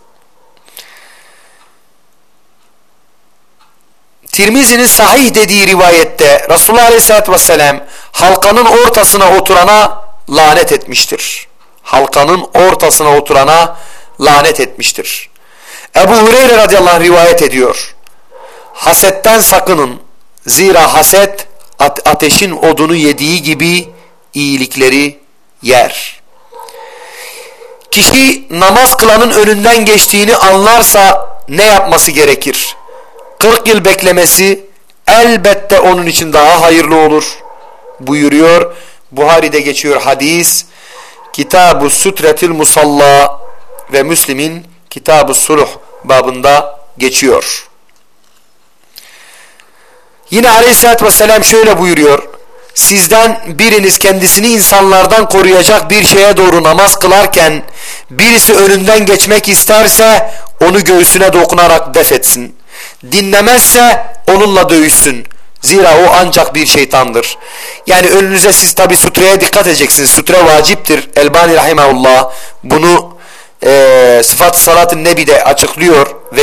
Tirmizi'nin sahih dediği rivayette Resulullah Aleyhisselatü Vesselam halkanın ortasına oturana lanet etmiştir. Halkanın ortasına oturana lanet etmiştir. Ebu Hureyre radıyallahu anh rivayet ediyor. Hasetten sakının. Zira haset ateşin odunu yediği gibi iyilikleri yer. Kişi namaz kılanın önünden geçtiğini anlarsa ne yapması gerekir? 40 yıl beklemesi elbette onun için daha hayırlı olur buyuruyor. Buhari'de geçiyor hadis. Kitab-ı Sütretil Musalla ve Müslim'in Kitab-ı Suluh babında geçiyor. Yine aleyhissalatü vesselam şöyle buyuruyor. Sizden biriniz kendisini insanlardan koruyacak bir şeye doğru namaz kılarken birisi önünden geçmek isterse onu göğsüne dokunarak def etsin. Dinlemezse onunla dövüşsün. Zira o ancak bir şeytandır. Yani önünüze siz tabi sutreye dikkat edeceksiniz. Sutre vaciptir. Elbani Rahimahullah bunu e, sıfat-ı salat-ı nebide açıklıyor ve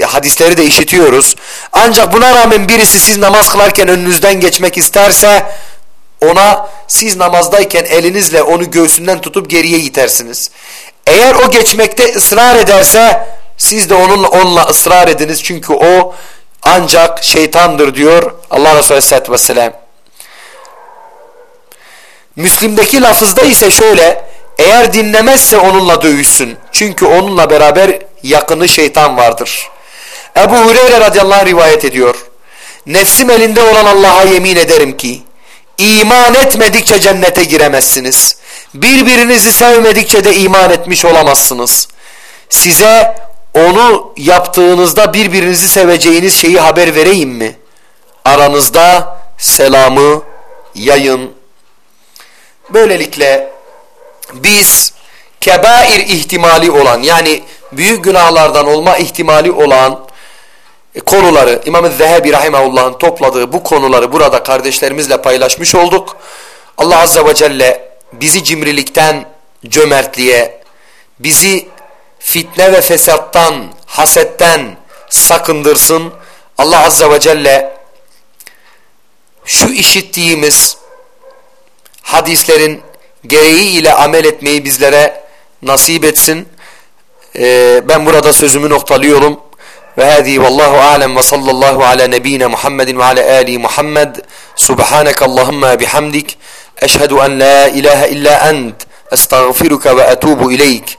e, hadisleri de işitiyoruz. Ancak buna rağmen birisi siz namaz kılarken önünüzden geçmek isterse ona siz namazdayken elinizle onu göğsünden tutup geriye itersiniz. Eğer o geçmekte ısrar ederse siz de onunla, onunla ısrar ediniz çünkü o ancak şeytandır diyor Allah Resulü Aleyhisselatü Vesselam. Müslim'deki lafızda ise şöyle eğer dinlemezse onunla dövüşsün. Çünkü onunla beraber yakını şeytan vardır. Ebu Hureyre radıyallahu anh rivayet ediyor. Nefsim elinde olan Allah'a yemin ederim ki iman etmedikçe cennete giremezsiniz. Birbirinizi sevmedikçe de iman etmiş olamazsınız. Size onu yaptığınızda birbirinizi seveceğiniz şeyi haber vereyim mi? Aranızda selamı yayın. Böylelikle biz kebair ihtimali olan yani büyük günahlardan olma ihtimali olan konuları İmam-ı Zehebi Rahimahullah'ın topladığı bu konuları burada kardeşlerimizle paylaşmış olduk. Allah Azze ve Celle bizi cimrilikten cömertliğe, bizi fitne ve fesattan, hasetten sakındırsın. Allah Azze ve Celle şu işittiğimiz hadislerin gereği ile amel etmeyi bizlere nasip etsin. Ee, ben burada sözümü noktalıyorum. Ve hadi vallahu alem ve sallallahu ala nebine Muhammedin ve ala ali Muhammed. Subhaneke Allahumma bihamdik. Eşhedü en la ilahe illa ent. Estağfiruka ve etubu ileyk.